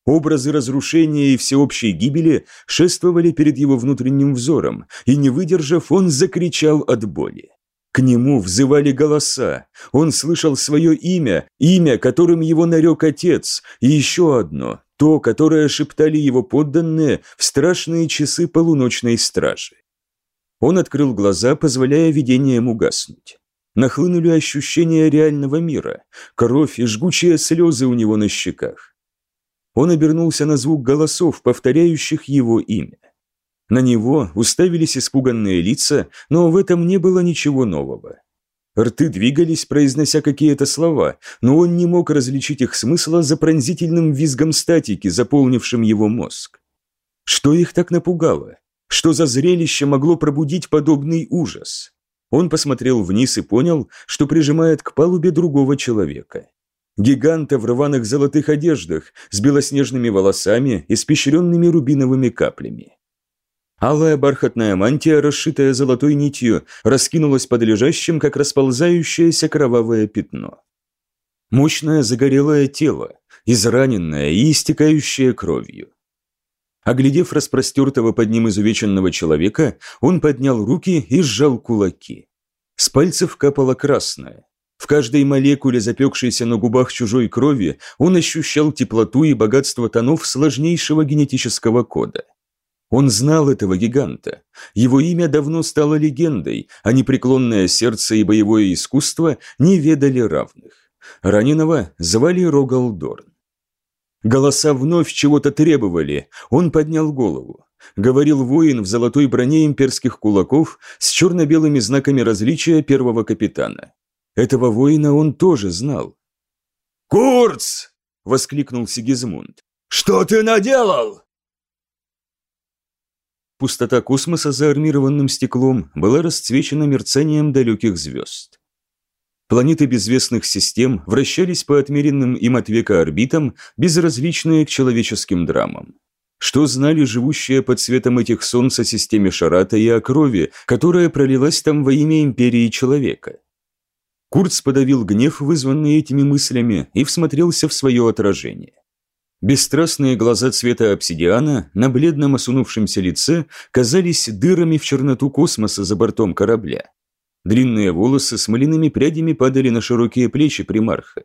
Образы разрушения и всеобщей гибели шествовали перед его внутренним взором, и, не выдержав, он закричал от боли. К нему взывали голоса, он слышал свое имя, имя, которым его нарек отец, и еще одно, то, которое шептали его подданные в страшные часы полуночной стражи. Он открыл глаза, позволяя видениям угаснуть. Нахлынули ощущения реального мира, кровь и жгучие слезы у него на щеках. Он обернулся на звук голосов, повторяющих его имя. На него уставились испуганные лица, но в этом не было ничего нового. Рты двигались, произнося какие-то слова, но он не мог различить их смысла за пронзительным визгом статики, заполнившим его мозг. Что их так напугало? Что за зрелище могло пробудить подобный ужас? Он посмотрел вниз и понял, что прижимает к палубе другого человека. Гиганта в рваных золотых одеждах, с белоснежными волосами, и испещренными рубиновыми каплями. Алая бархатная мантия, расшитая золотой нитью, раскинулась под лежащим, как расползающееся кровавое пятно. Мощное загорелое тело, израненное и истекающее кровью. Оглядев распростертого под ним изувеченного человека, он поднял руки и сжал кулаки. С пальцев капало красное. В каждой молекуле, запекшейся на губах чужой крови, он ощущал теплоту и богатство тонов сложнейшего генетического кода. Он знал этого гиганта. Его имя давно стало легендой, а непреклонное сердце и боевое искусство не ведали равных. Раненого звали Рогалдорн. Голоса вновь чего-то требовали. Он поднял голову. Говорил воин в золотой броне имперских кулаков с черно-белыми знаками различия первого капитана. Этого воина он тоже знал. «Курц!» — воскликнул Сигизмунд. «Что ты наделал?» Пустота космоса за армированным стеклом была расцвечена мерцанием далеких звезд. Планеты безвестных систем вращались по отмеренным им от века орбитам, безразличные к человеческим драмам. Что знали живущие под светом этих солнц о системе Шарата и о крови, которая пролилась там во имя империи человека? Курц подавил гнев, вызванный этими мыслями, и всмотрелся в свое отражение. Бесстрастные глаза цвета обсидиана на бледном осунувшемся лице казались дырами в черноту космоса за бортом корабля. Длинные волосы с малиными прядями падали на широкие плечи примарха.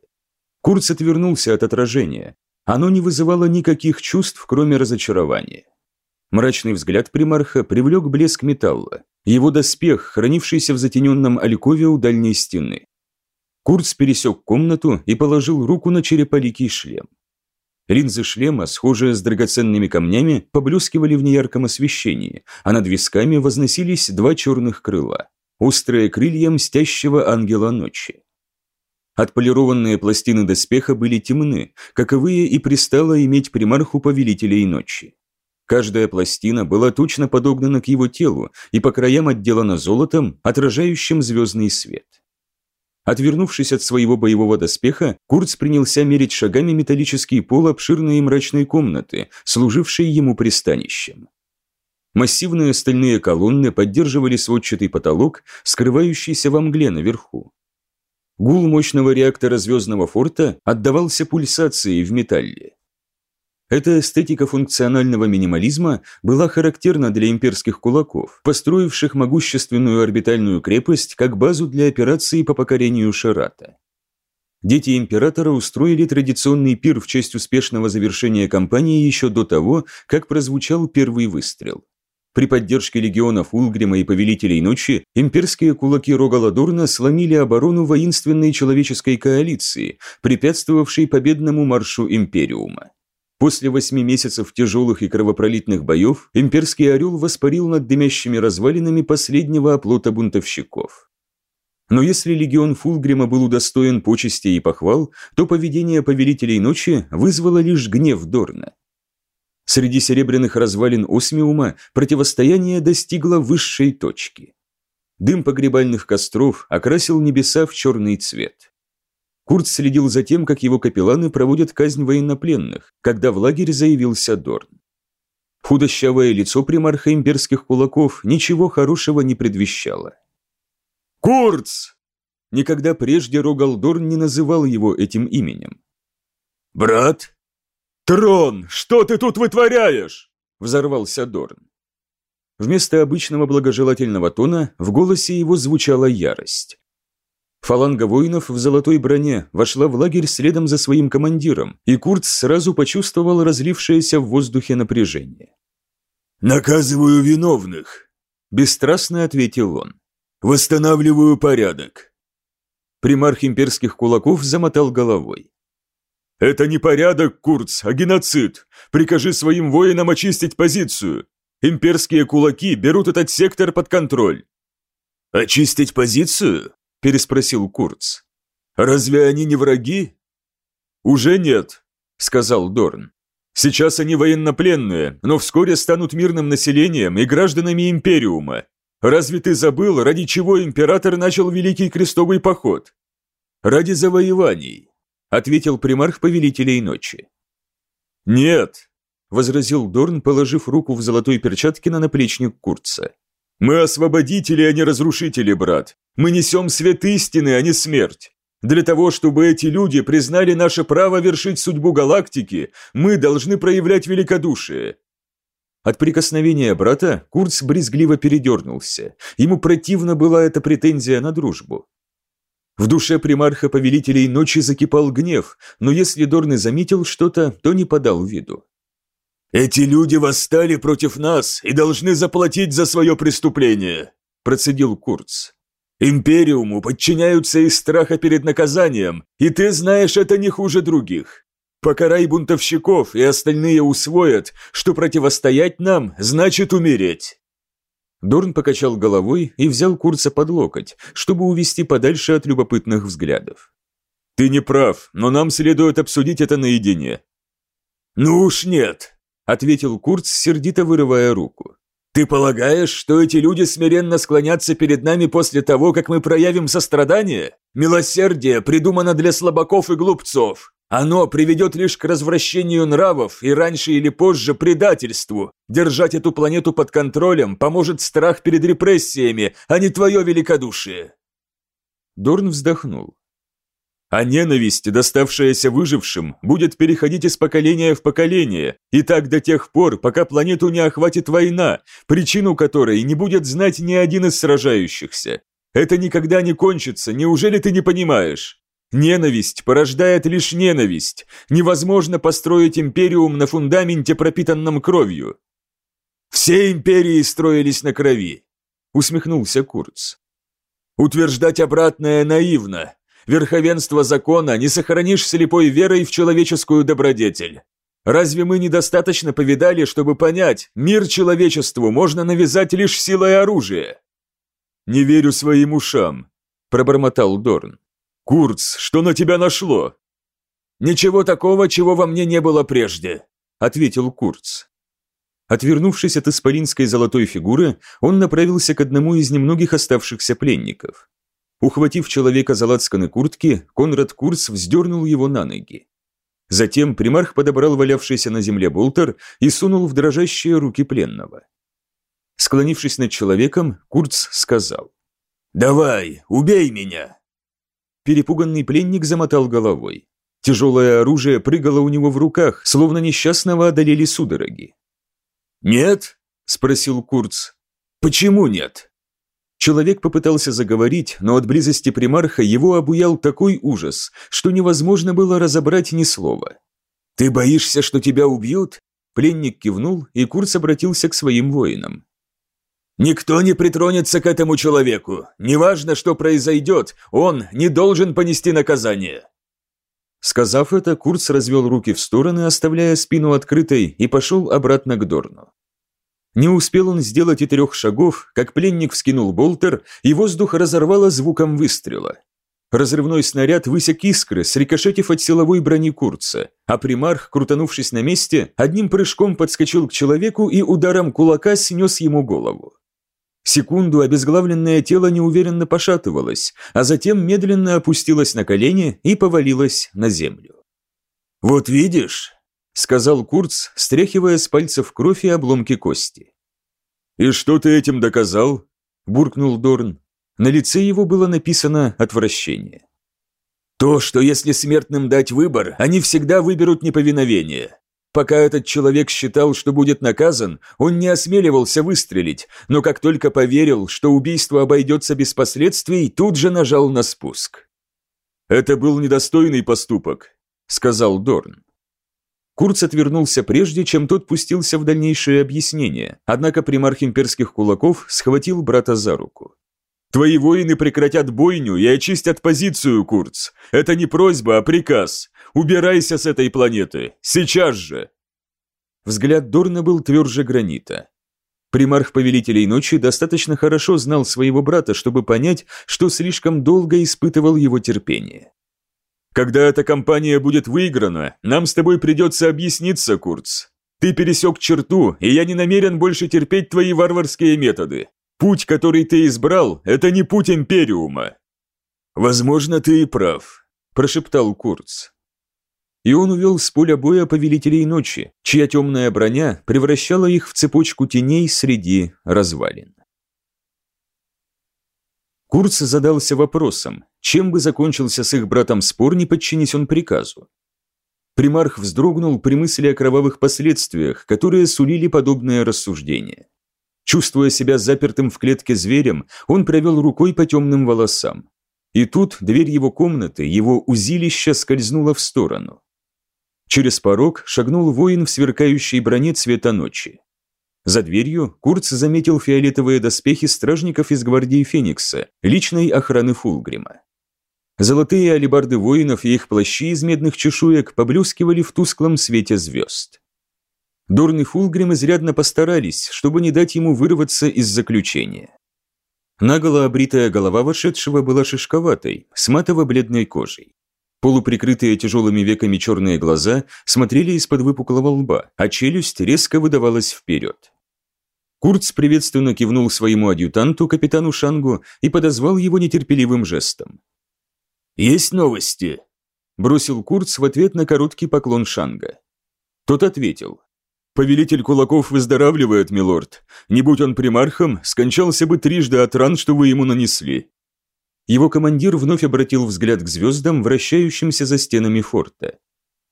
Курц отвернулся от отражения. Оно не вызывало никаких чувств, кроме разочарования. Мрачный взгляд примарха привлек блеск металла, его доспех, хранившийся в затененном алькове у дальней стены. Курц пересек комнату и положил руку на череполикий шлем. Линзы шлема, схожие с драгоценными камнями, поблескивали в неярком освещении, а над висками возносились два черных крыла острые крылья мстящего ангела ночи. Отполированные пластины доспеха были темны, каковые и пристало иметь примарху повелителей ночи. Каждая пластина была точно подогнана к его телу и по краям отделана золотом, отражающим звездный свет. Отвернувшись от своего боевого доспеха, Курц принялся мерить шагами металлический пол обширной и мрачной комнаты, служившей ему пристанищем. Массивные стальные колонны поддерживали сводчатый потолок, скрывающийся во мгле наверху. Гул мощного реактора звездного форта отдавался пульсацией в металле. Эта эстетика функционального минимализма была характерна для имперских кулаков, построивших могущественную орбитальную крепость как базу для операции по покорению Шарата. Дети императора устроили традиционный пир в честь успешного завершения кампании еще до того, как прозвучал первый выстрел. При поддержке легионов Улгрима и Повелителей Ночи имперские кулаки Рогаладорна сломили оборону воинственной человеческой коалиции, препятствовавшей победному маршу Империума. После восьми месяцев тяжелых и кровопролитных боев имперский орел воспарил над дымящими развалинами последнего оплота бунтовщиков. Но если легион Фулгрима был удостоен почести и похвал, то поведение повелителей ночи вызвало лишь гнев Дорна. Среди серебряных развалин Осмиума противостояние достигло высшей точки. Дым погребальных костров окрасил небеса в черный цвет. Курт следил за тем, как его капелланы проводят казнь военнопленных, когда в лагерь заявился Дорн. Худощавое лицо примарха имперских кулаков ничего хорошего не предвещало. «Курц!» Никогда прежде Рогалдорн не называл его этим именем. «Брат?» «Трон, что ты тут вытворяешь?» – взорвался Дорн. Вместо обычного благожелательного тона в голосе его звучала ярость. Фаланга воинов в золотой броне вошла в лагерь следом за своим командиром, и Курц сразу почувствовал разлившееся в воздухе напряжение. «Наказываю виновных», – бесстрастно ответил он. Восстанавливаю порядок. Примарх имперских кулаков замотал головой. Это не порядок, Курц, а геноцид. Прикажи своим воинам очистить позицию. Имперские кулаки берут этот сектор под контроль. Очистить позицию? Переспросил Курц. Разве они не враги? Уже нет, сказал Дорн. Сейчас они военнопленные, но вскоре станут мирным населением и гражданами Империума. Разве ты забыл, ради чего император начал Великий Крестовый поход? Ради завоеваний, ответил примарх повелителей ночи. Нет, возразил Дорн, положив руку в золотой перчатке на наплечник Курца. Мы освободители, а не разрушители, брат. Мы несем свет истины, а не смерть. Для того, чтобы эти люди признали наше право вершить судьбу галактики, мы должны проявлять великодушие. От прикосновения брата Курц брезгливо передернулся. Ему противна была эта претензия на дружбу. В душе примарха повелителей ночи закипал гнев, но если Дорн заметил что-то, то не подал виду. «Эти люди восстали против нас и должны заплатить за свое преступление», процедил Курц. «Империуму подчиняются из страха перед наказанием, и ты знаешь это не хуже других. Покарай бунтовщиков, и остальные усвоят, что противостоять нам значит умереть». Дорн покачал головой и взял Курца под локоть, чтобы увести подальше от любопытных взглядов. «Ты не прав, но нам следует обсудить это наедине». «Ну уж нет», — ответил Курц, сердито вырывая руку. «Ты полагаешь, что эти люди смиренно склонятся перед нами после того, как мы проявим сострадание? Милосердие придумано для слабаков и глупцов. Оно приведет лишь к развращению нравов и раньше или позже предательству. Держать эту планету под контролем поможет страх перед репрессиями, а не твое великодушие. Дорн вздохнул. А ненависть, доставшаяся выжившим, будет переходить из поколения в поколение, и так до тех пор, пока планету не охватит война, причину которой не будет знать ни один из сражающихся. Это никогда не кончится, неужели ты не понимаешь? Ненависть порождает лишь ненависть. Невозможно построить империум на фундаменте, пропитанном кровью. Все империи строились на крови, усмехнулся Курц. Утверждать обратное наивно. Верховенство закона не сохранишь слепой верой в человеческую добродетель. Разве мы недостаточно повидали, чтобы понять, мир человечеству можно навязать лишь силой оружия? Не верю своим ушам, пробормотал Дорн. «Курц, что на тебя нашло?» «Ничего такого, чего во мне не было прежде», — ответил Курц. Отвернувшись от исполинской золотой фигуры, он направился к одному из немногих оставшихся пленников. Ухватив человека за лацканы куртки, Конрад Курц вздернул его на ноги. Затем примарх подобрал валявшийся на земле болтер и сунул в дрожащие руки пленного. Склонившись над человеком, Курц сказал. «Давай, убей меня!» Перепуганный пленник замотал головой. Тяжелое оружие прыгало у него в руках, словно несчастного одолели судороги. «Нет?» – спросил Курц. «Почему нет?» Человек попытался заговорить, но от близости примарха его обуял такой ужас, что невозможно было разобрать ни слова. «Ты боишься, что тебя убьют?» Пленник кивнул, и Курц обратился к своим воинам. «Никто не притронется к этому человеку. Неважно, что произойдет, он не должен понести наказание». Сказав это, Курц развел руки в стороны, оставляя спину открытой, и пошел обратно к Дорну. Не успел он сделать и трех шагов, как пленник вскинул болтер, и воздух разорвало звуком выстрела. Разрывной снаряд высек искры, срикошетив от силовой брони Курца, а примарх, крутанувшись на месте, одним прыжком подскочил к человеку и ударом кулака снес ему голову. Секунду обезглавленное тело неуверенно пошатывалось, а затем медленно опустилось на колени и повалилось на землю. «Вот видишь», — сказал Курц, стряхивая с пальцев кровь и обломки кости. «И что ты этим доказал?» — буркнул Дорн. На лице его было написано отвращение. «То, что если смертным дать выбор, они всегда выберут неповиновение. Пока этот человек считал, что будет наказан, он не осмеливался выстрелить, но как только поверил, что убийство обойдется без последствий, тут же нажал на спуск. «Это был недостойный поступок», — сказал Дорн. Курц отвернулся прежде, чем тот пустился в дальнейшее объяснение, однако примарх имперских кулаков схватил брата за руку. Твои воины прекратят бойню и очистят позицию, Курц. Это не просьба, а приказ. Убирайся с этой планеты. Сейчас же!» Взгляд Дорна был тверже гранита. Примарх Повелителей Ночи достаточно хорошо знал своего брата, чтобы понять, что слишком долго испытывал его терпение. «Когда эта кампания будет выиграна, нам с тобой придется объясниться, Курц. Ты пересек черту, и я не намерен больше терпеть твои варварские методы. Путь, который ты избрал, это не путь Империума». «Возможно, ты и прав», – прошептал Курц. И он увел с поля боя повелителей ночи, чья темная броня превращала их в цепочку теней среди развалин. Курц задался вопросом, чем бы закончился с их братом спор, не подчинись он приказу. Примарх вздрогнул при мысли о кровавых последствиях, которые сулили подобное рассуждение. Чувствуя себя запертым в клетке зверем, он провел рукой по темным волосам. И тут дверь его комнаты, его узилища скользнула в сторону. Через порог шагнул воин в сверкающей броне цвета ночи. За дверью Курц заметил фиолетовые доспехи стражников из гвардии Феникса, личной охраны Фулгрима. Золотые алебарды воинов и их плащи из медных чешуек поблескивали в тусклом свете звезд. Дорн и Фулгрим изрядно постарались, чтобы не дать ему вырваться из заключения. Наголо обритая голова вошедшего была шишковатой, с матово-бледной кожей. Полуприкрытые тяжелыми веками черные глаза смотрели из-под выпуклого лба, а челюсть резко выдавалась вперед. Курц приветственно кивнул своему адъютанту, капитану Шангу, и подозвал его нетерпеливым жестом. «Есть новости?» – бросил Курц в ответ на короткий поклон Шанга. Тот ответил. Повелитель кулаков выздоравливает, милорд. Не будь он примархом, скончался бы трижды от ран, что вы ему нанесли». Его командир вновь обратил взгляд к звездам, вращающимся за стенами форта.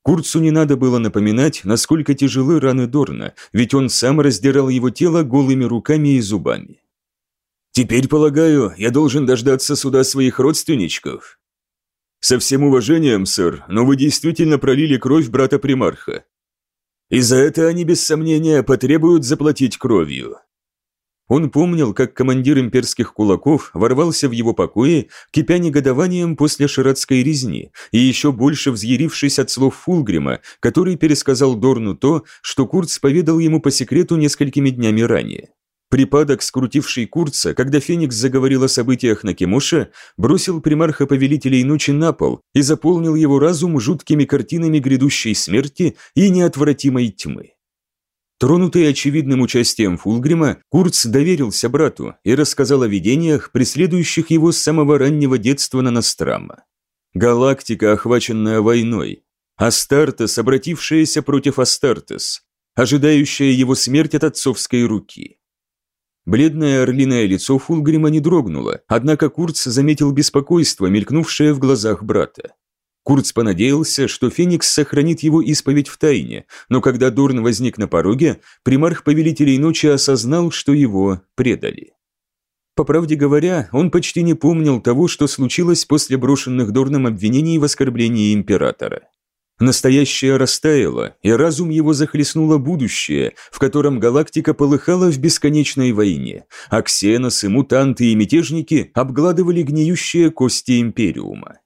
Курцу не надо было напоминать, насколько тяжелы раны Дорна, ведь он сам раздирал его тело голыми руками и зубами. «Теперь, полагаю, я должен дождаться суда своих родственничков?» «Со всем уважением, сэр, но вы действительно пролили кровь брата примарха. И за это они, без сомнения, потребуют заплатить кровью. Он помнил, как командир имперских кулаков ворвался в его покои, кипя негодованием после ширатской резни, и еще больше взъярившись от слов Фулгрима, который пересказал Дорну то, что Курц поведал ему по секрету несколькими днями ранее. Припадок, скрутивший Курца, когда Феникс заговорил о событиях на Кимоше, бросил примарха повелителей ночи на пол и заполнил его разум жуткими картинами грядущей смерти и неотвратимой тьмы. Тронутый очевидным участием Фулгрима, Курц доверился брату и рассказал о видениях, преследующих его с самого раннего детства на Настрама. Галактика, охваченная войной. Астартес, обратившаяся против Астартес, ожидающая его смерть от отцовской руки. Бледное орлиное лицо Фулгрима не дрогнуло, однако Курц заметил беспокойство, мелькнувшее в глазах брата. Курц понадеялся, что Феникс сохранит его исповедь в тайне, но когда Дорн возник на пороге, примарх Повелителей Ночи осознал, что его предали. По правде говоря, он почти не помнил того, что случилось после брошенных Дорном обвинений в оскорблении императора. Настоящее растаяло, и разум его захлестнуло будущее, в котором галактика полыхала в бесконечной войне, а ксеносы, мутанты и мятежники обгладывали гниющие кости Империума.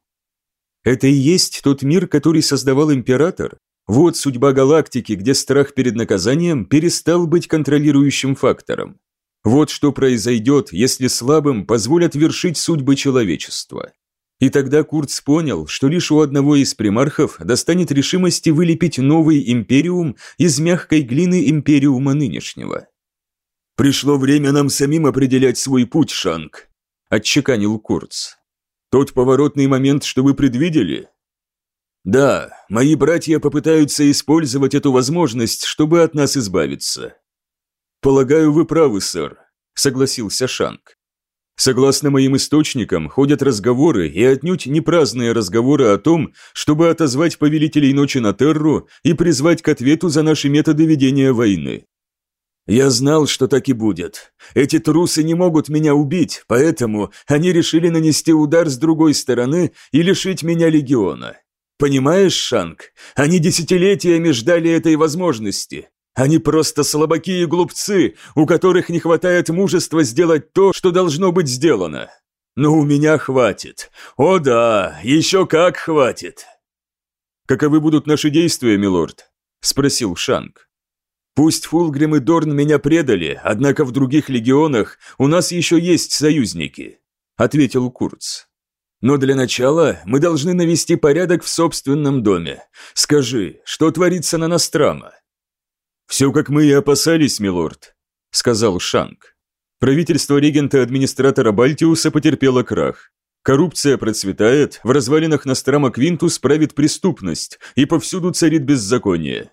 Это и есть тот мир, который создавал Император? Вот судьба галактики, где страх перед наказанием перестал быть контролирующим фактором. Вот что произойдет, если слабым позволят вершить судьбы человечества. И тогда Курц понял, что лишь у одного из примархов достанет решимости вылепить новый империум из мягкой глины империума нынешнего. «Пришло время нам самим определять свой путь, Шанг», – отчеканил Курц. «Тот поворотный момент, что вы предвидели?» «Да, мои братья попытаются использовать эту возможность, чтобы от нас избавиться». «Полагаю, вы правы, сэр», – согласился Шанг. Согласно моим источникам, ходят разговоры, и отнюдь не праздные разговоры о том, чтобы отозвать повелителей ночи на Терру и призвать к ответу за наши методы ведения войны. Я знал, что так и будет. Эти трусы не могут меня убить, поэтому они решили нанести удар с другой стороны и лишить меня легиона. Понимаешь, Шанг, они десятилетиями ждали этой возможности. Они просто слабаки и глупцы, у которых не хватает мужества сделать то, что должно быть сделано. Но у меня хватит. О да, еще как хватит. Каковы будут наши действия, милорд? Спросил Шанг. Пусть Фулгрим и Дорн меня предали, однако в других легионах у нас еще есть союзники, ответил Курц. Но для начала мы должны навести порядок в собственном доме. Скажи, что творится на Настрама? «Все, как мы и опасались, милорд», — сказал Шанг. Правительство регента-администратора Бальтиуса потерпело крах. Коррупция процветает, в развалинах Настрама Квинтус правит преступность, и повсюду царит беззаконие.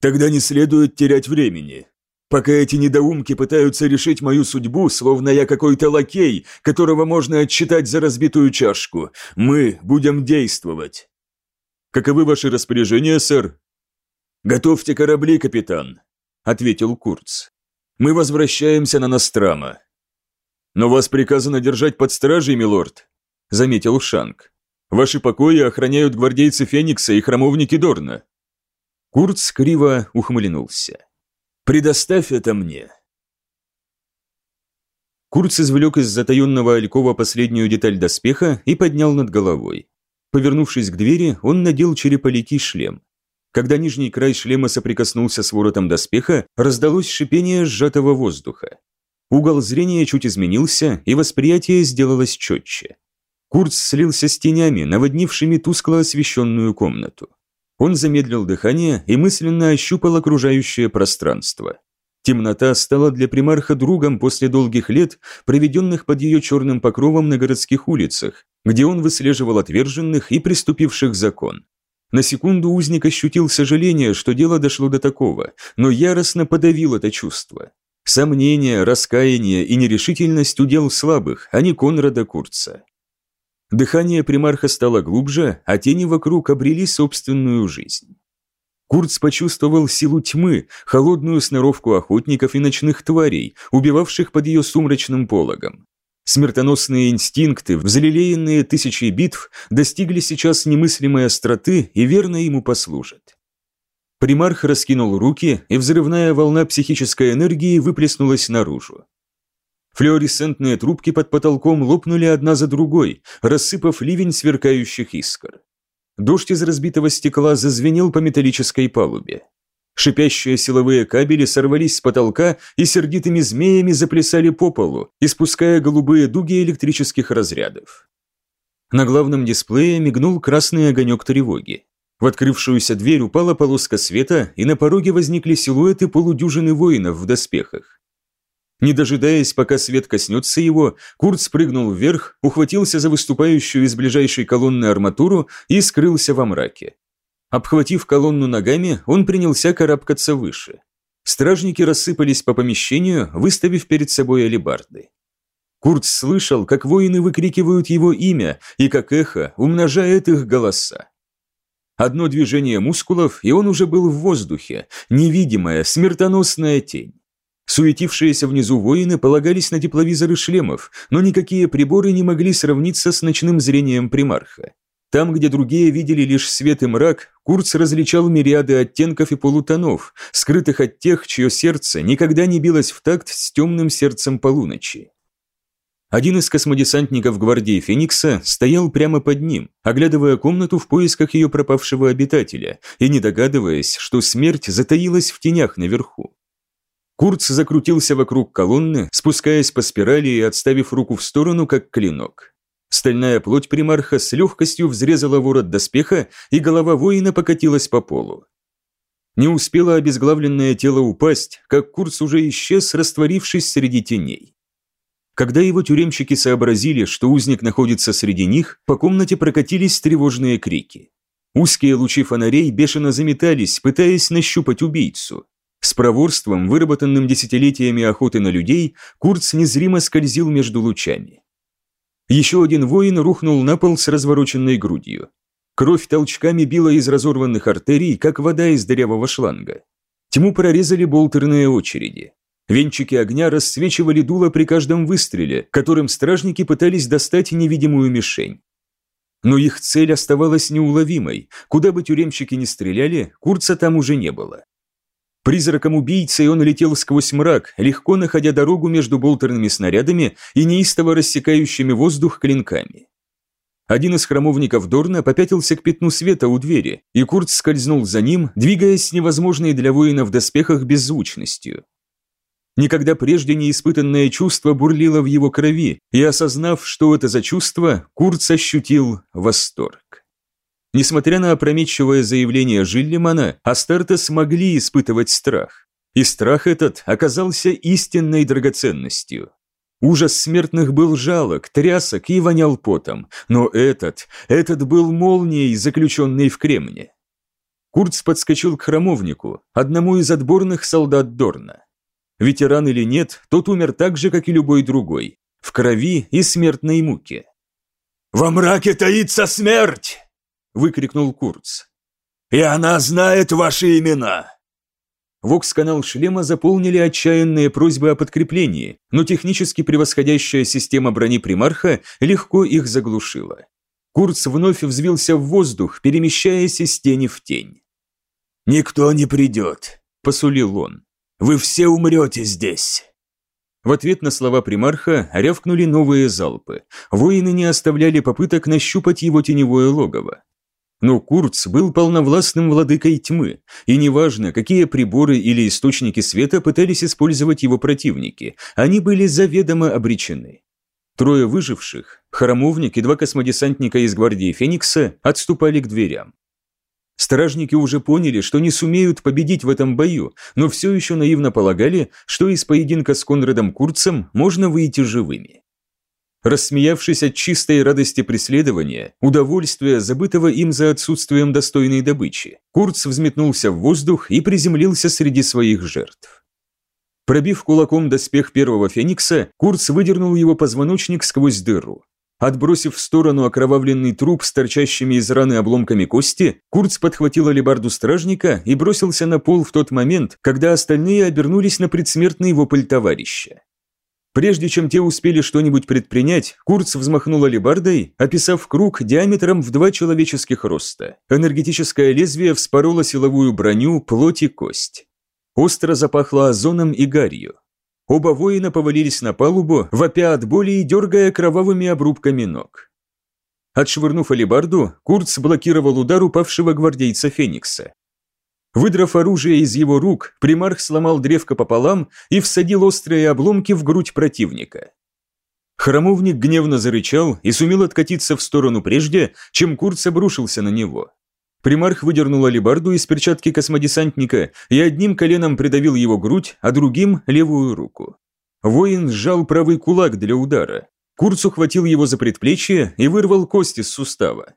Тогда не следует терять времени. Пока эти недоумки пытаются решить мою судьбу, словно я какой-то лакей, которого можно отчитать за разбитую чашку, мы будем действовать. Каковы ваши распоряжения, сэр? «Готовьте корабли, капитан», — ответил Курц. «Мы возвращаемся на Настрама». «Но вас приказано держать под стражей, милорд», — заметил Шанг. «Ваши покои охраняют гвардейцы Феникса и храмовники Дорна». Курц криво ухмыльнулся. «Предоставь это мне». Курц извлек из затаенного алькова последнюю деталь доспеха и поднял над головой. Повернувшись к двери, он надел череполикий шлем. Когда нижний край шлема соприкоснулся с воротом доспеха, раздалось шипение сжатого воздуха. Угол зрения чуть изменился, и восприятие сделалось четче. Курц слился с тенями, наводнившими тускло освещенную комнату. Он замедлил дыхание и мысленно ощупал окружающее пространство. Темнота стала для примарха другом после долгих лет, проведенных под ее черным покровом на городских улицах, где он выслеживал отверженных и приступивших закон. На секунду узник ощутил сожаление, что дело дошло до такого, но яростно подавил это чувство. Сомнение, раскаяние и нерешительность удел слабых, а не Конрада Курца. Дыхание примарха стало глубже, а тени вокруг обрели собственную жизнь. Курц почувствовал силу тьмы, холодную сноровку охотников и ночных тварей, убивавших под ее сумрачным пологом. Смертоносные инстинкты, взлелеянные тысячи битв, достигли сейчас немыслимой остроты и верно ему послужат. Примарх раскинул руки, и взрывная волна психической энергии выплеснулась наружу. Флуоресцентные трубки под потолком лопнули одна за другой, рассыпав ливень сверкающих искр. Дождь из разбитого стекла зазвенел по металлической палубе. Шипящие силовые кабели сорвались с потолка и сердитыми змеями заплясали по полу, испуская голубые дуги электрических разрядов. На главном дисплее мигнул красный огонек тревоги. В открывшуюся дверь упала полоска света, и на пороге возникли силуэты полудюжины воинов в доспехах. Не дожидаясь, пока свет коснется его, Курт спрыгнул вверх, ухватился за выступающую из ближайшей колонны арматуру и скрылся во мраке. Обхватив колонну ногами, он принялся карабкаться выше. Стражники рассыпались по помещению, выставив перед собой алебарды. Курт слышал, как воины выкрикивают его имя и как эхо умножает их голоса. Одно движение мускулов, и он уже был в воздухе, невидимая, смертоносная тень. Суетившиеся внизу воины полагались на тепловизоры шлемов, но никакие приборы не могли сравниться с ночным зрением примарха. Там, где другие видели лишь свет и мрак, Курц различал мириады оттенков и полутонов, скрытых от тех, чье сердце никогда не билось в такт с темным сердцем полуночи. Один из космодесантников гвардии Феникса стоял прямо под ним, оглядывая комнату в поисках ее пропавшего обитателя и не догадываясь, что смерть затаилась в тенях наверху. Курц закрутился вокруг колонны, спускаясь по спирали и отставив руку в сторону, как клинок. Стальная плоть примарха с легкостью взрезала ворот доспеха, и голова воина покатилась по полу. Не успело обезглавленное тело упасть, как Курц уже исчез, растворившись среди теней. Когда его тюремщики сообразили, что узник находится среди них, по комнате прокатились тревожные крики. Узкие лучи фонарей бешено заметались, пытаясь нащупать убийцу. С проворством, выработанным десятилетиями охоты на людей, Курц незримо скользил между лучами. Еще один воин рухнул на пол с развороченной грудью. Кровь толчками била из разорванных артерий, как вода из дырявого шланга. Тьму прорезали болтерные очереди. Венчики огня рассвечивали дуло при каждом выстреле, которым стражники пытались достать невидимую мишень. Но их цель оставалась неуловимой. Куда бы тюремщики ни стреляли, Курца там уже не было. Призраком убийцы он летел сквозь мрак, легко находя дорогу между болтерными снарядами и неистово рассекающими воздух клинками. Один из храмовников Дорна попятился к пятну света у двери, и Курт скользнул за ним, двигаясь с невозможной для воина в доспехах беззвучностью. Никогда прежде не испытанное чувство бурлило в его крови, и осознав, что это за чувство, Курц ощутил восторг. Несмотря на опрометчивое заявление Жиллимана, Астарты смогли испытывать страх. И страх этот оказался истинной драгоценностью. Ужас смертных был жалок, трясок и вонял потом, но этот, этот был молнией, заключенной в кремне. Курц подскочил к храмовнику, одному из отборных солдат Дорна. Ветеран или нет, тот умер так же, как и любой другой, в крови и смертной муке. «Во мраке таится смерть!» – выкрикнул Курц. «И она знает ваши имена!» Вокс-канал шлема заполнили отчаянные просьбы о подкреплении, но технически превосходящая система брони примарха легко их заглушила. Курц вновь взвился в воздух, перемещаясь из тени в тень. «Никто не придет», – посулил он. «Вы все умрете здесь». В ответ на слова примарха рявкнули новые залпы. Воины не оставляли попыток нащупать его теневое логово. Но Курц был полновластным владыкой тьмы, и неважно, какие приборы или источники света пытались использовать его противники, они были заведомо обречены. Трое выживших, храмовник и два космодесантника из гвардии Феникса, отступали к дверям. Стражники уже поняли, что не сумеют победить в этом бою, но все еще наивно полагали, что из поединка с Конрадом Курцем можно выйти живыми. Рассмеявшись от чистой радости преследования, удовольствия, забытого им за отсутствием достойной добычи, Курц взметнулся в воздух и приземлился среди своих жертв. Пробив кулаком доспех первого феникса, Курц выдернул его позвоночник сквозь дыру. Отбросив в сторону окровавленный труп с торчащими из раны обломками кости, Курц подхватил алебарду стражника и бросился на пол в тот момент, когда остальные обернулись на предсмертный вопль товарища. Прежде чем те успели что-нибудь предпринять, Курц взмахнул алебардой, описав круг диаметром в два человеческих роста. Энергетическое лезвие вспороло силовую броню, плоть и кость. Остро запахло озоном и гарью. Оба воина повалились на палубу, вопя от боли и дергая кровавыми обрубками ног. Отшвырнув алебарду, Курц блокировал удар упавшего гвардейца Феникса. Выдрав оружие из его рук, примарх сломал древко пополам и всадил острые обломки в грудь противника. Храмовник гневно зарычал и сумел откатиться в сторону прежде, чем Курц обрушился на него. Примарх выдернул алебарду из перчатки космодесантника и одним коленом придавил его грудь, а другим – левую руку. Воин сжал правый кулак для удара. Курц ухватил его за предплечье и вырвал кость из сустава.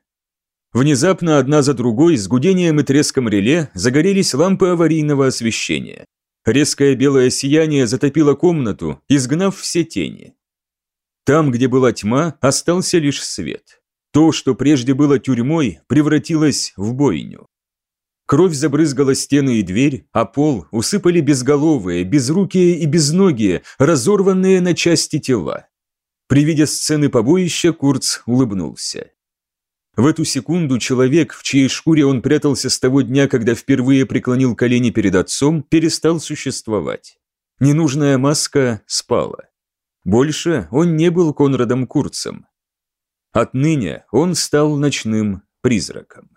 Внезапно одна за другой с гудением и треском реле загорелись лампы аварийного освещения. Резкое белое сияние затопило комнату, изгнав все тени. Там, где была тьма, остался лишь свет. То, что прежде было тюрьмой, превратилось в бойню. Кровь забрызгала стены и дверь, а пол усыпали безголовые, безрукие и безногие, разорванные на части тела. При виде сцены побоища Курц улыбнулся. В эту секунду человек, в чьей шкуре он прятался с того дня, когда впервые преклонил колени перед отцом, перестал существовать. Ненужная маска спала. Больше он не был Конрадом Курцем. Отныне он стал ночным призраком.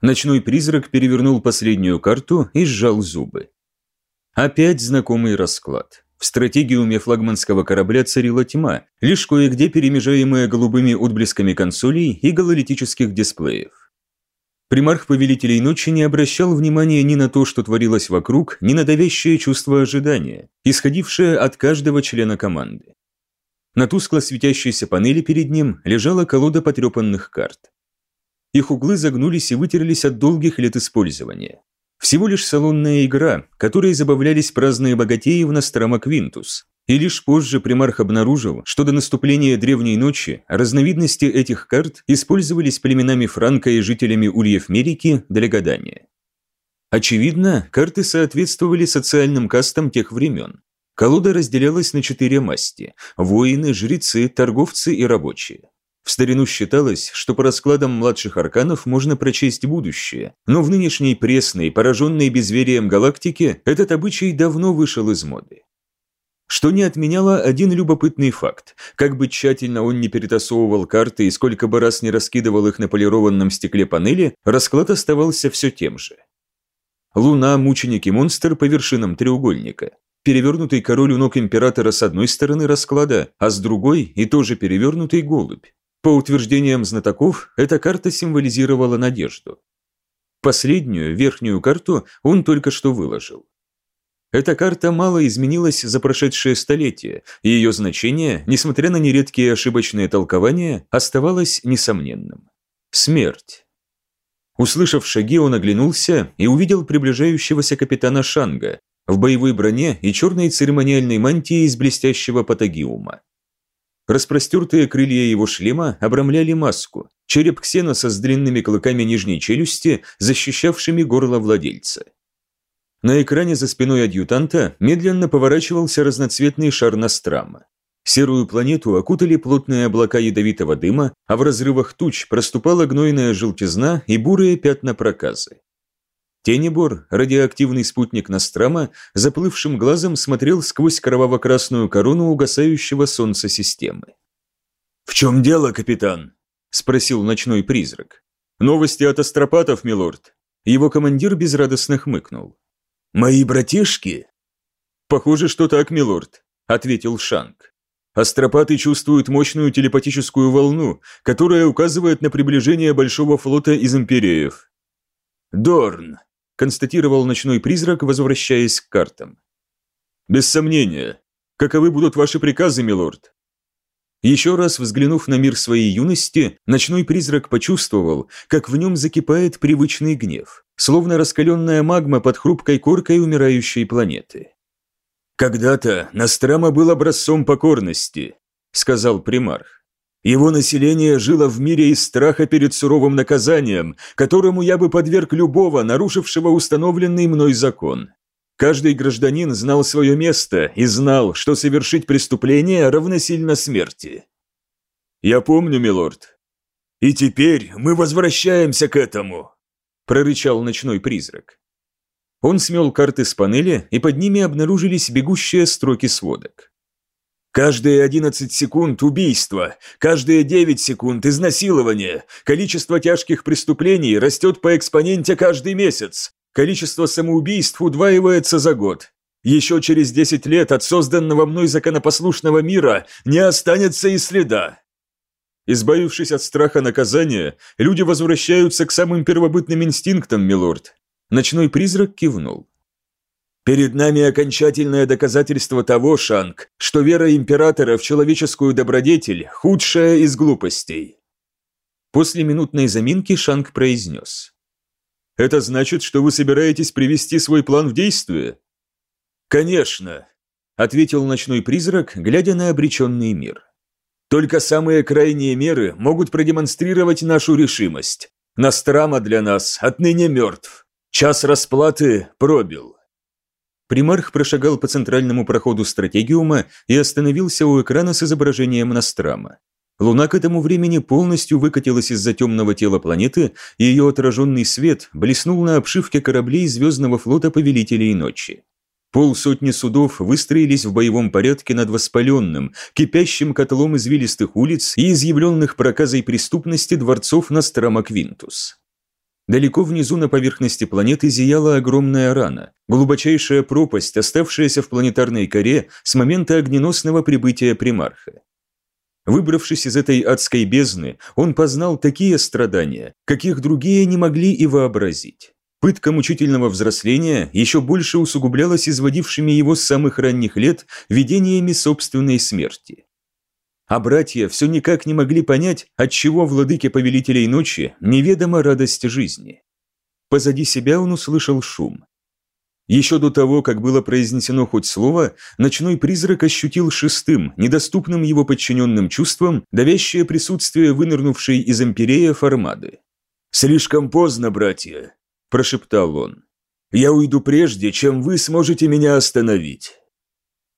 Ночной призрак перевернул последнюю карту и сжал зубы. Опять знакомый расклад. В стратегиуме флагманского корабля царила тьма, лишь кое-где перемежаемая голубыми отблесками консолей и гололитических дисплеев. Примарх Повелителей Ночи не обращал внимания ни на то, что творилось вокруг, ни на давящее чувство ожидания, исходившее от каждого члена команды. На тускло светящейся панели перед ним лежала колода потрепанных карт. Их углы загнулись и вытерлись от долгих лет использования. Всего лишь салонная игра, которой забавлялись праздные богатеи в Нострома Квинтус. И лишь позже примарх обнаружил, что до наступления Древней Ночи разновидности этих карт использовались племенами Франка и жителями Ульев Мерики для гадания. Очевидно, карты соответствовали социальным кастам тех времен. Колода разделялась на четыре масти – воины, жрецы, торговцы и рабочие. В старину считалось, что по раскладам младших арканов можно прочесть будущее, но в нынешней пресной, пораженной безверием галактике, этот обычай давно вышел из моды. Что не отменяло один любопытный факт. Как бы тщательно он не перетасовывал карты и сколько бы раз не раскидывал их на полированном стекле панели, расклад оставался все тем же. Луна, мученик и монстр по вершинам треугольника. Перевернутый король у ног императора с одной стороны расклада, а с другой и тоже перевернутый голубь. По утверждениям знатоков, эта карта символизировала надежду. Последнюю, верхнюю карту он только что выложил. Эта карта мало изменилась за прошедшее столетие, и ее значение, несмотря на нередкие ошибочные толкования, оставалось несомненным. Смерть. Услышав шаги, он оглянулся и увидел приближающегося капитана Шанга в боевой броне и черной церемониальной мантии из блестящего патагиума. Распростертые крылья его шлема обрамляли маску, череп ксеноса с длинными клыками нижней челюсти, защищавшими горло владельца. На экране за спиной адъютанта медленно поворачивался разноцветный шар Настрама. Серую планету окутали плотные облака ядовитого дыма, а в разрывах туч проступала гнойная желтизна и бурые пятна проказы. Тенебор, радиоактивный спутник Настрама, заплывшим глазом смотрел сквозь кроваво-красную корону угасающего солнца системы. «В чем дело, капитан?» – спросил ночной призрак. «Новости от астропатов, милорд». Его командир безрадостно хмыкнул. «Мои братишки?» «Похоже, что так, милорд», – ответил Шанг. Астропаты чувствуют мощную телепатическую волну, которая указывает на приближение большого флота из империев. «Дорн», констатировал ночной призрак, возвращаясь к картам. «Без сомнения. Каковы будут ваши приказы, милорд?» Еще раз взглянув на мир своей юности, ночной призрак почувствовал, как в нем закипает привычный гнев, словно раскаленная магма под хрупкой коркой умирающей планеты. «Когда-то Настрама был образцом покорности», — сказал примарх. Его население жило в мире из страха перед суровым наказанием, которому я бы подверг любого, нарушившего установленный мной закон. Каждый гражданин знал свое место и знал, что совершить преступление равносильно смерти. «Я помню, милорд». «И теперь мы возвращаемся к этому», – прорычал ночной призрак. Он смел карты с панели, и под ними обнаружились бегущие строки сводок. Каждые 11 секунд – убийство, каждые 9 секунд – изнасилование. Количество тяжких преступлений растет по экспоненте каждый месяц. Количество самоубийств удваивается за год. Еще через 10 лет от созданного мной законопослушного мира не останется и следа. Избавившись от страха наказания, люди возвращаются к самым первобытным инстинктам, милорд. Ночной призрак кивнул. Перед нами окончательное доказательство того, Шанг, что вера императора в человеческую добродетель – худшая из глупостей. После минутной заминки Шанг произнес. «Это значит, что вы собираетесь привести свой план в действие?» «Конечно», – ответил ночной призрак, глядя на обреченный мир. «Только самые крайние меры могут продемонстрировать нашу решимость. Настрама для нас отныне мертв. Час расплаты пробил». Примарх прошагал по центральному проходу стратегиума и остановился у экрана с изображением Настрама. Луна к этому времени полностью выкатилась из-за темного тела планеты, и ее отраженный свет блеснул на обшивке кораблей Звездного флота Повелителей Ночи. Полсотни судов выстроились в боевом порядке над воспаленным, кипящим котлом извилистых улиц и изъявленных проказой преступности дворцов Настрама Квинтус. Далеко внизу на поверхности планеты зияла огромная рана, глубочайшая пропасть, оставшаяся в планетарной коре с момента огненосного прибытия примарха. Выбравшись из этой адской бездны, он познал такие страдания, каких другие не могли и вообразить. Пытка мучительного взросления еще больше усугублялась изводившими его с самых ранних лет видениями собственной смерти. А братья все никак не могли понять, отчего владыке повелителей ночи неведома радость жизни. Позади себя он услышал шум. Еще до того, как было произнесено хоть слово, ночной призрак ощутил шестым, недоступным его подчиненным чувством, давящее присутствие вынырнувшей из империя формады. «Слишком поздно, братья», – прошептал он. «Я уйду прежде, чем вы сможете меня остановить».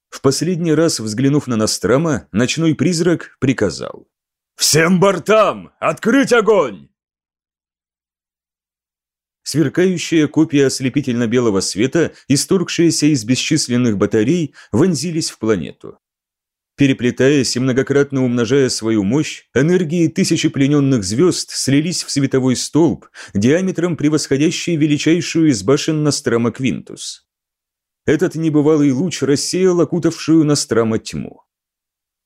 В последний раз, взглянув на Настрама, ночной призрак приказал. «Всем бортам! Открыть огонь!» Сверкающая копия ослепительно-белого света, исторгшаяся из бесчисленных батарей, вонзились в планету. Переплетаясь и многократно умножая свою мощь, энергии тысячи плененных звезд слились в световой столб, диаметром превосходящий величайшую из башен Настрама Квинтус. Этот небывалый луч рассеял окутавшую Настрама тьму.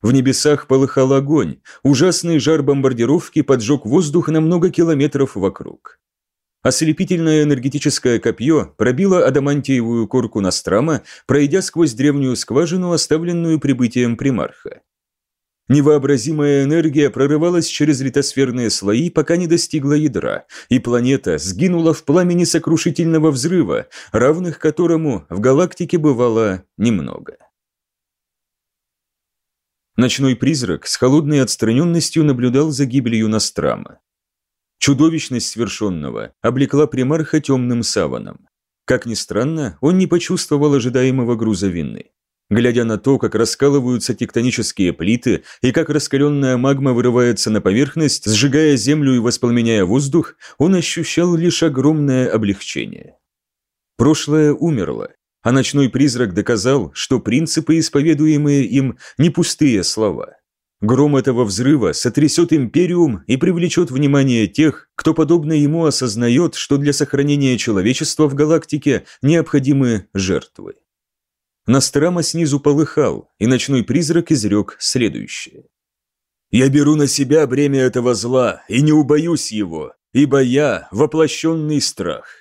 В небесах полыхал огонь, ужасный жар бомбардировки поджег воздух на много километров вокруг. Ослепительное энергетическое копье пробило адамантиевую корку Настрама, пройдя сквозь древнюю скважину, оставленную прибытием примарха. Невообразимая энергия прорывалась через литосферные слои, пока не достигла ядра, и планета сгинула в пламени сокрушительного взрыва, равных которому в галактике бывало немного. Ночной призрак с холодной отстраненностью наблюдал за гибелью Настрама. Чудовищность свершенного облекла примарха темным саваном. Как ни странно, он не почувствовал ожидаемого груза вины. Глядя на то, как раскалываются тектонические плиты и как раскаленная магма вырывается на поверхность, сжигая землю и воспламеняя воздух, он ощущал лишь огромное облегчение. Прошлое умерло, а ночной призрак доказал, что принципы, исповедуемые им, не пустые слова – Гром этого взрыва сотрясет Империум и привлечет внимание тех, кто подобно ему осознает, что для сохранения человечества в галактике необходимы жертвы. Настрама снизу полыхал, и ночной призрак изрек следующее. «Я беру на себя бремя этого зла и не убоюсь его, ибо я – воплощенный страх.